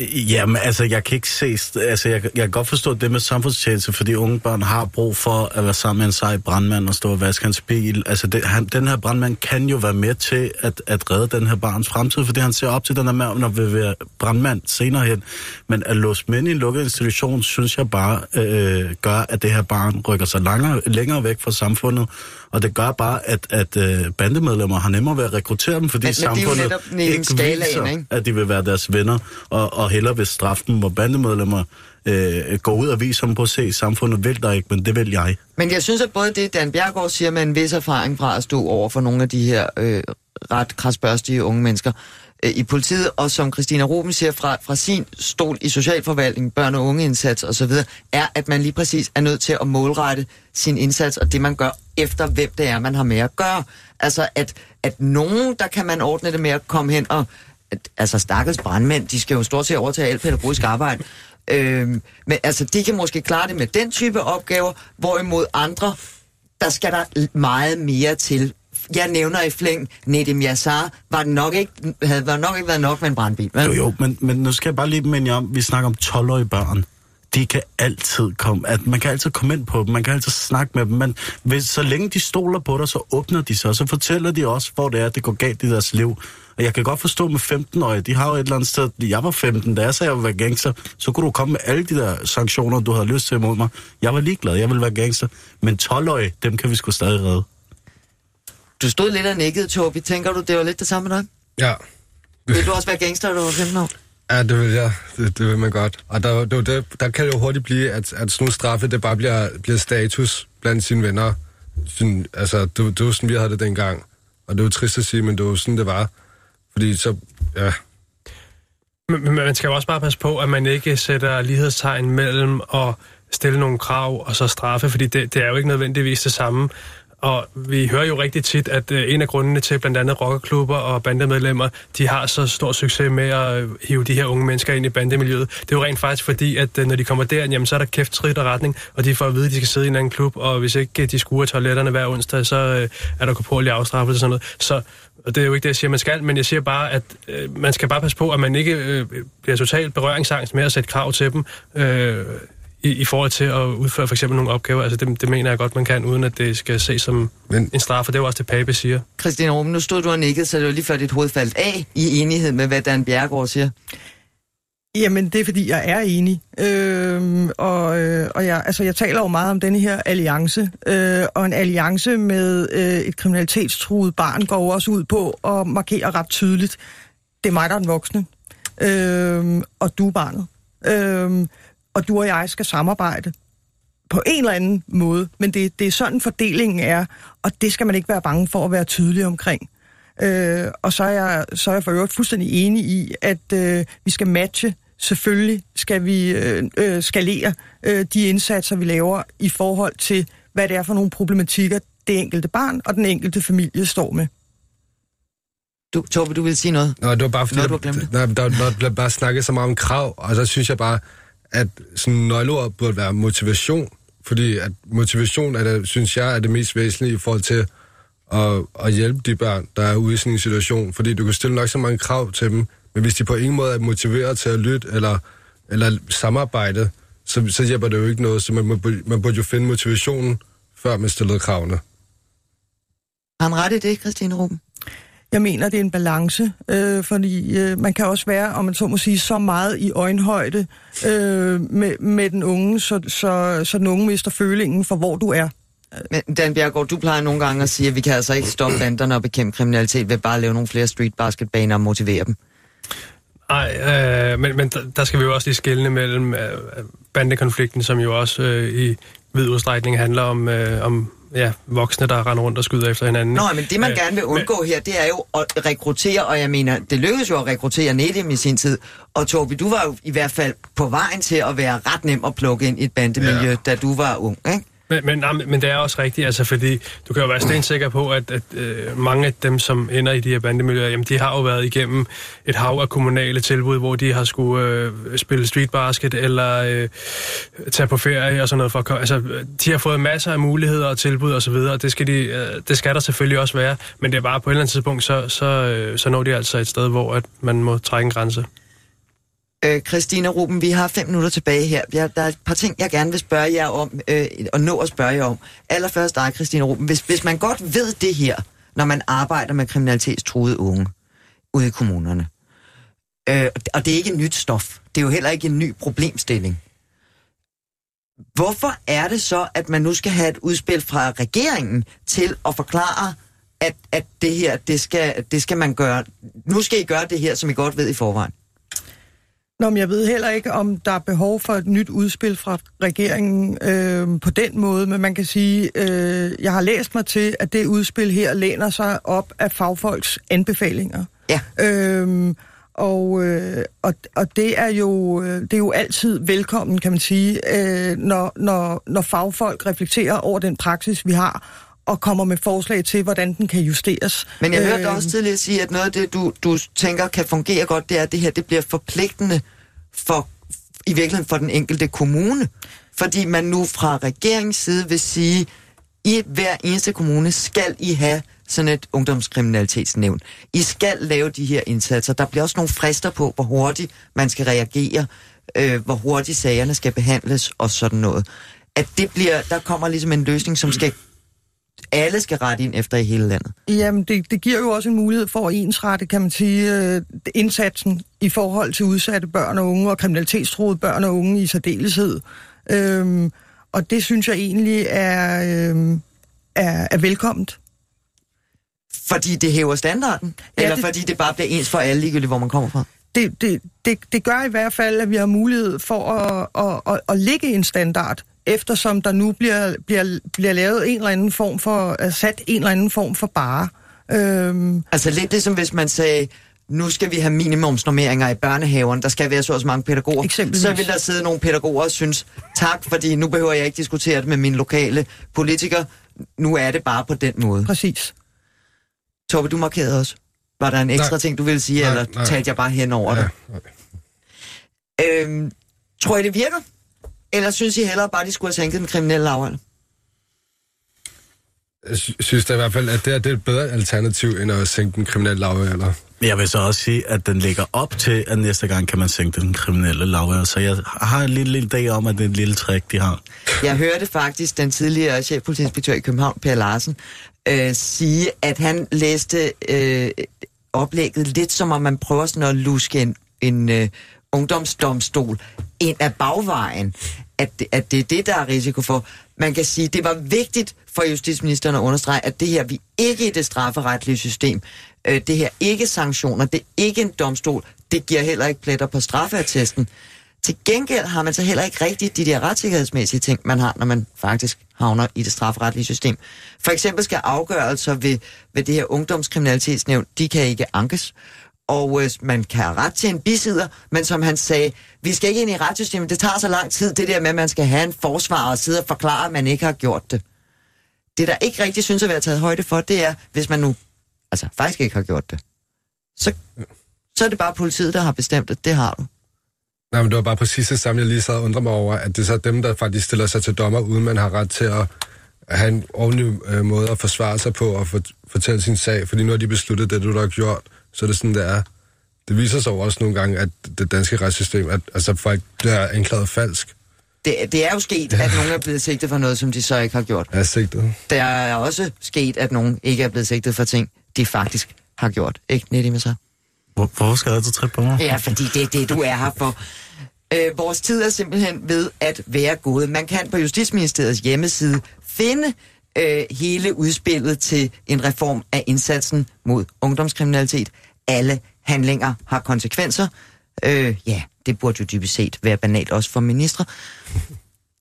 Jamen, altså, jeg kan ikke se... Altså, jeg, jeg kan godt forstå det med samfundstjeneste, fordi unge børn har brug for at være sammen med en sej brandmand og stå og vaske hans bil. Altså, det, han, den her brandmand kan jo være med til at, at redde den her barns fremtid, fordi han ser op til den her mand, når vil være brandmand senere hen. Men at låse mænd i en lukket institution, synes jeg bare øh, gør, at det her barn rykker sig langere, længere væk fra samfundet, og det gør bare, at, at uh, bandemedlemmer har nemmere ved at rekruttere dem, fordi men, samfundet men ikke viser, ikke? at de vil være deres venner, og, og hellere vil straffe dem, hvor bandemedlemmer uh, går ud og viser dem på at se, samfundet vil der ikke, men det vil jeg. Men jeg synes, at både det, Dan Bjergård siger med en vis erfaring fra at stå over for nogle af de her øh, ret krasbørstige unge mennesker, øh, i politiet, og som Christina Ruben siger fra, fra sin stol i socialforvaltning, børn- og ungeindsats osv., er, at man lige præcis er nødt til at målrette sin indsats og det, man gør efter, hvem det er, man har med at gøre. Altså, at, at nogen, der kan man ordne det med at komme hen og... At, altså, stakkels brandmænd, de skal jo stort set overtage alt pædagogisk arbejde. Øhm, men altså, de kan måske klare det med den type opgaver, hvorimod andre, der skal der meget mere til jeg nævner i flæng, Nedim Yassar, var det nok ikke, havde var nok ikke været nok med en brandbil. Men... Jo, jo, men, men nu skal jeg bare lige minde jer om, vi snakker om 12-årige børn. De kan altid komme, at man kan altid komme ind på dem, man kan altid snakke med dem, men hvis, så længe de stoler på dig, så åbner de sig, og så fortæller de også, hvor det er, det går galt i deres liv. Og jeg kan godt forstå med 15-årige, de har jo et eller andet sted, jeg var 15, da jeg sagde, at jeg ville være gangster, så kunne du komme med alle de der sanktioner, du havde lyst til imod mig. Jeg var ligeglad, jeg ville være gangster. Men 12-årige, dem kan vi sgu stadig redde. Du stod lidt og nikkede, Tobi. Tænker du, det var lidt det samme med dig? Ja. Vil du også være gangster, når du var 15 år? Ja, det vil jeg. Det, det vil man godt. Og der, det, det, der kan det jo hurtigt blive, at, at sådan nogle straffe, det bare bliver, bliver status blandt sine venner. Sådan, altså, det, det var sådan, vi havde det dengang. Og det var trist at sige, men det var sådan, det var. Fordi så, ja... Men, men man skal jo også bare passe på, at man ikke sætter lighedstegn mellem at stille nogle krav og så straffe, fordi det, det er jo ikke nødvendigvis det samme. Og vi hører jo rigtig tit, at øh, en af grundene til blandt andet rockerklubber og bandemedlemmer, de har så stor succes med at øh, hive de her unge mennesker ind i bandemiljøet. Det er jo rent faktisk fordi, at øh, når de kommer der, jamen, så er der kæft, trit og retning, og de får at vide, at de skal sidde i en anden klub, og hvis ikke de skuer toiletterne hver onsdag, så er der korporlig afstraffelse og sådan noget. Så og det er jo ikke det, jeg siger, man skal, men jeg siger bare, at øh, man skal bare passe på, at man ikke øh, bliver totalt berøringsangst med at sætte krav til dem. Øh, i, i forhold til at udføre for eksempel nogle opgaver. Altså det, det mener jeg godt, man kan, uden at det skal ses som Men... en straf, og det er jo også det, Pape siger. Christine Ruben, nu stod du og nikkede, så det var lige før dit hoved faldt af i enighed med, hvad Dan Bjergård siger. Jamen, det er fordi, jeg er enig. Øhm, og øh, og jeg, altså, jeg taler jo meget om denne her alliance. Øh, og en alliance med øh, et kriminalitetstruet barn går også ud på at markere ret tydeligt. Det er mig, der er den voksne. Øh, og du er barnet. Øh, og du og jeg skal samarbejde på en eller anden måde, men det, det er sådan fordelingen er, og det skal man ikke være bange for at være tydelig omkring. Øh, og så er, jeg, så er jeg for øvrigt fuldstændig enig i, at øh, vi skal matche, selvfølgelig skal vi øh, øh, skalere øh, de indsatser, vi laver i forhold til, hvad det er for nogle problematikker, det enkelte barn og den enkelte familie står med. Du, Torbe, du vil sige noget? Nå, det var bare fordi, noget, du har glemt der, der, der, der bare snakket så meget om krav, og så synes jeg bare, at sådan nøgleord burde være motivation, fordi at motivation er det, synes jeg, er det mest væsentlige i forhold til at, at hjælpe de børn, der er ude i sådan en situation, fordi du kan stille nok så mange krav til dem, men hvis de på ingen måde er motiveret til at lytte eller, eller samarbejde, så, så hjælper det jo ikke noget, så man, man, man burde jo finde motivationen, før man stillede kravene. Har han ret i det, Christine Ruben? Jeg mener, det er en balance, øh, fordi øh, man kan også være, om man så må sige, så meget i øjenhøjde øh, med, med den unge, så, så, så den unge mister følingen for, hvor du er. Men Dan Bjergård, du plejer nogle gange at sige, at vi kan altså ikke stoppe banderne og bekæmpe kriminalitet ved bare at lave nogle flere street basketbaner og motivere dem. Nej, øh, men, men der skal vi jo også lige skille mellem øh, bandekonflikten, som jo også øh, i vid udstrækning handler om, øh, om ja, voksne, der render rundt og skyder efter hinanden. Nå, men det man øh, gerne vil undgå men, her, det er jo at rekruttere, og jeg mener, det lykkedes jo at rekruttere Nedim i sin tid. Og Torbi, du var jo i hvert fald på vejen til at være ret nem at plukke ind i et bandemiljø, ja. da du var ung, ikke? Men, men, nej, men det er også rigtigt, altså, fordi du kan jo være stensikker på, at, at øh, mange af dem, som ender i de her bandemiljøer, jamen, de har jo været igennem et hav af kommunale tilbud, hvor de har skulle øh, spille streetbasket eller øh, tage på ferie og sådan noget. For, altså, de har fået masser af muligheder og tilbud og så videre, og det skal, de, øh, det skal der selvfølgelig også være, men det er bare på et eller andet tidspunkt, så, så, øh, så når de altså et sted, hvor at man må trække en grænse. Øh, Christina Ruben, vi har fem minutter tilbage her. Jeg, der er et par ting, jeg gerne vil spørge jer om, øh, og nå at spørge jer om. Allerførst dig, Christina Ruben. Hvis, hvis man godt ved det her, når man arbejder med kriminalitetstruede unge ude i kommunerne, øh, og det er ikke et nyt stof, det er jo heller ikke en ny problemstilling. Hvorfor er det så, at man nu skal have et udspil fra regeringen til at forklare, at, at det her, det skal, det skal man gøre. Nu skal I gøre det her, som I godt ved i forvejen. Nå, men jeg ved heller ikke, om der er behov for et nyt udspil fra regeringen øh, på den måde, men man kan sige, øh, jeg har læst mig til, at det udspil her læner sig op af fagfolks anbefalinger. Ja. Øh, og, øh, og, og det er jo øh, det er jo altid velkommen, kan man sige, øh, når, når, når fagfolk reflekterer over den praksis, vi har, og kommer med forslag til, hvordan den kan justeres. Men jeg hørte øh, også tidligere sige, at noget af det, du, du tænker kan fungere godt, det er, at det her det bliver forpligtende for, i virkeligheden for den enkelte kommune. Fordi man nu fra regeringens side vil sige, i hver eneste kommune skal I have sådan et ungdomskriminalitetsnævn. I skal lave de her indsatser. Der bliver også nogle frister på, hvor hurtigt man skal reagere, øh, hvor hurtigt sagerne skal behandles og sådan noget. At det bliver, der kommer ligesom en løsning, som skal alle skal rette ind efter i hele landet. Jamen, det, det giver jo også en mulighed for at ensrette, kan man sige, øh, indsatsen i forhold til udsatte børn og unge og kriminalitetstroede børn og unge i særdeleshed. Øhm, og det synes jeg egentlig er, øhm, er, er velkomment. Fordi det hæver standarden? Ja, eller det, fordi det bare bliver ens for alle, ligegyldigt hvor man kommer fra? Det, det, det, det gør i hvert fald, at vi har mulighed for at, at, at, at lægge en standard eftersom der nu bliver, bliver, bliver lavet en eller anden form for, sat en eller anden form for bare. Øhm. Altså lidt det som hvis man sagde, nu skal vi have minimumsnormeringer i børnehaven, der skal være så også mange pædagoger. Så vil der sidde nogle pædagoger og synes, tak, fordi nu behøver jeg ikke diskutere det med mine lokale politikere. Nu er det bare på den måde. Præcis. Torbe, du markerede også. Var der en ekstra nej. ting, du ville sige, nej, eller nej. talte jeg bare hen over ja, det? Nej. Øhm, tror I, det virker? Eller synes I hellere bare, at de skulle have sænket den kriminelle lavalder? Jeg synes da i hvert fald, at det er, det er et bedre alternativ, end at sænke den kriminelle lavalder. Jeg vil så også sige, at den ligger op til, at næste gang kan man sænke den kriminelle lavalder. Så jeg har en lille, lille dag om, at det er en lille trick, de har. Jeg hørte faktisk den tidligere chefpolitiinspektør i København, Per Larsen, øh, sige, at han læste øh, oplægget lidt som om man prøver sådan at luske en, en øh, ungdomsdomstol ind af bagvejen at det, at det er det, der er risiko for. Man kan sige, det var vigtigt for justitsministeren at understrege, at det her, vi ikke i det strafferetlige system, øh, det her ikke sanktioner, det er ikke en domstol, det giver heller ikke pletter på straffeattesten. Til gengæld har man så heller ikke rigtigt de der retssikkerhedsmæssige ting, man har, når man faktisk havner i det strafferetlige system. For eksempel skal afgørelser ved, ved det her ungdomskriminalitetsnævn, de kan ikke ankes og øh, man kan have ret til en bisider, men som han sagde, vi skal ikke ind i retssystemet, det tager så lang tid, det der med, at man skal have en forsvar og sidde og forklare, at man ikke har gjort det. Det, der ikke rigtig synes at være taget højde for, det er, hvis man nu altså faktisk ikke har gjort det, så, så er det bare politiet, der har bestemt det. Det har du. Nej, men det var bare præcis det samme, jeg lige sad og undrede mig over, at det er så dem, der faktisk stiller sig til dommer, uden man har ret til at have en ordentlig øh, måde at forsvare sig på og for, fortælle sin sag, fordi nu har de besluttet det, du har gjort så er det sådan, det er. Det viser sig også nogle gange, at det danske retssystem, at altså, folk bliver anklaget falsk. Det, det er jo sket, at nogen er blevet sigtet for noget, som de så ikke har gjort. Er sigtet. Der er også sket, at nogen ikke er blevet sigtet for ting, de faktisk har gjort. Ikke, Nettie med sig? Hvor, hvorfor skal jeg så på mig? Ja, fordi det er det, du er her for. Øh, vores tid er simpelthen ved at være gået. Man kan på Justitsministeriets hjemmeside finde øh, hele udspillet til en reform af indsatsen mod ungdomskriminalitet. Alle handlinger har konsekvenser. Øh, ja, det burde jo dybest set være banalt også for ministre.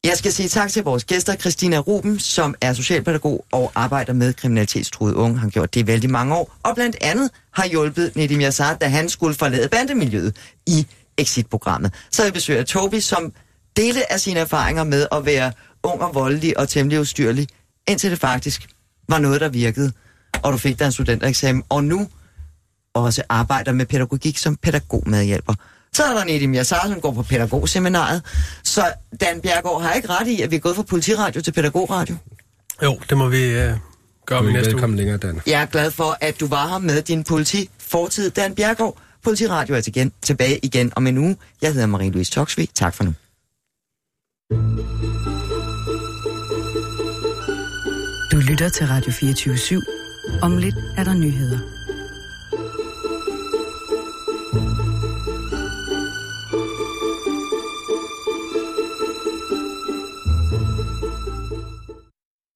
Jeg skal sige tak til vores gæster, Christina Ruben, som er socialpædagog og arbejder med kriminalitetstruede unge. Han har gjort det i vældig mange år, og blandt andet har hjulpet Nedim Yassar, da han skulle forlade bandemiljøet i Exit-programmet. Så jeg besøger Tobi, som delte af sine erfaringer med at være ung og voldelig og temmelig ustyrlig, indtil det faktisk var noget, der virkede, og du fik dig en studentereksamen, og nu også arbejder med pædagogik som pædagogmedhjælper. Så er der Nedim Yassar, som går på pædagogseminaret. Så Dan Bjergård har ikke ret i, at vi er gået fra politiradio til pædagogradio. Jo, det må vi uh, gøre med næste Velkommen længere, Dan. Jeg er glad for, at du var her med din politi-fortid, Dan Bjergård. Politiradio er igen, tilbage igen om en uge. Jeg hedder Marie-Louise Toksvig. Tak for nu. Du lytter til Radio 24 /7. Om lidt er der nyheder.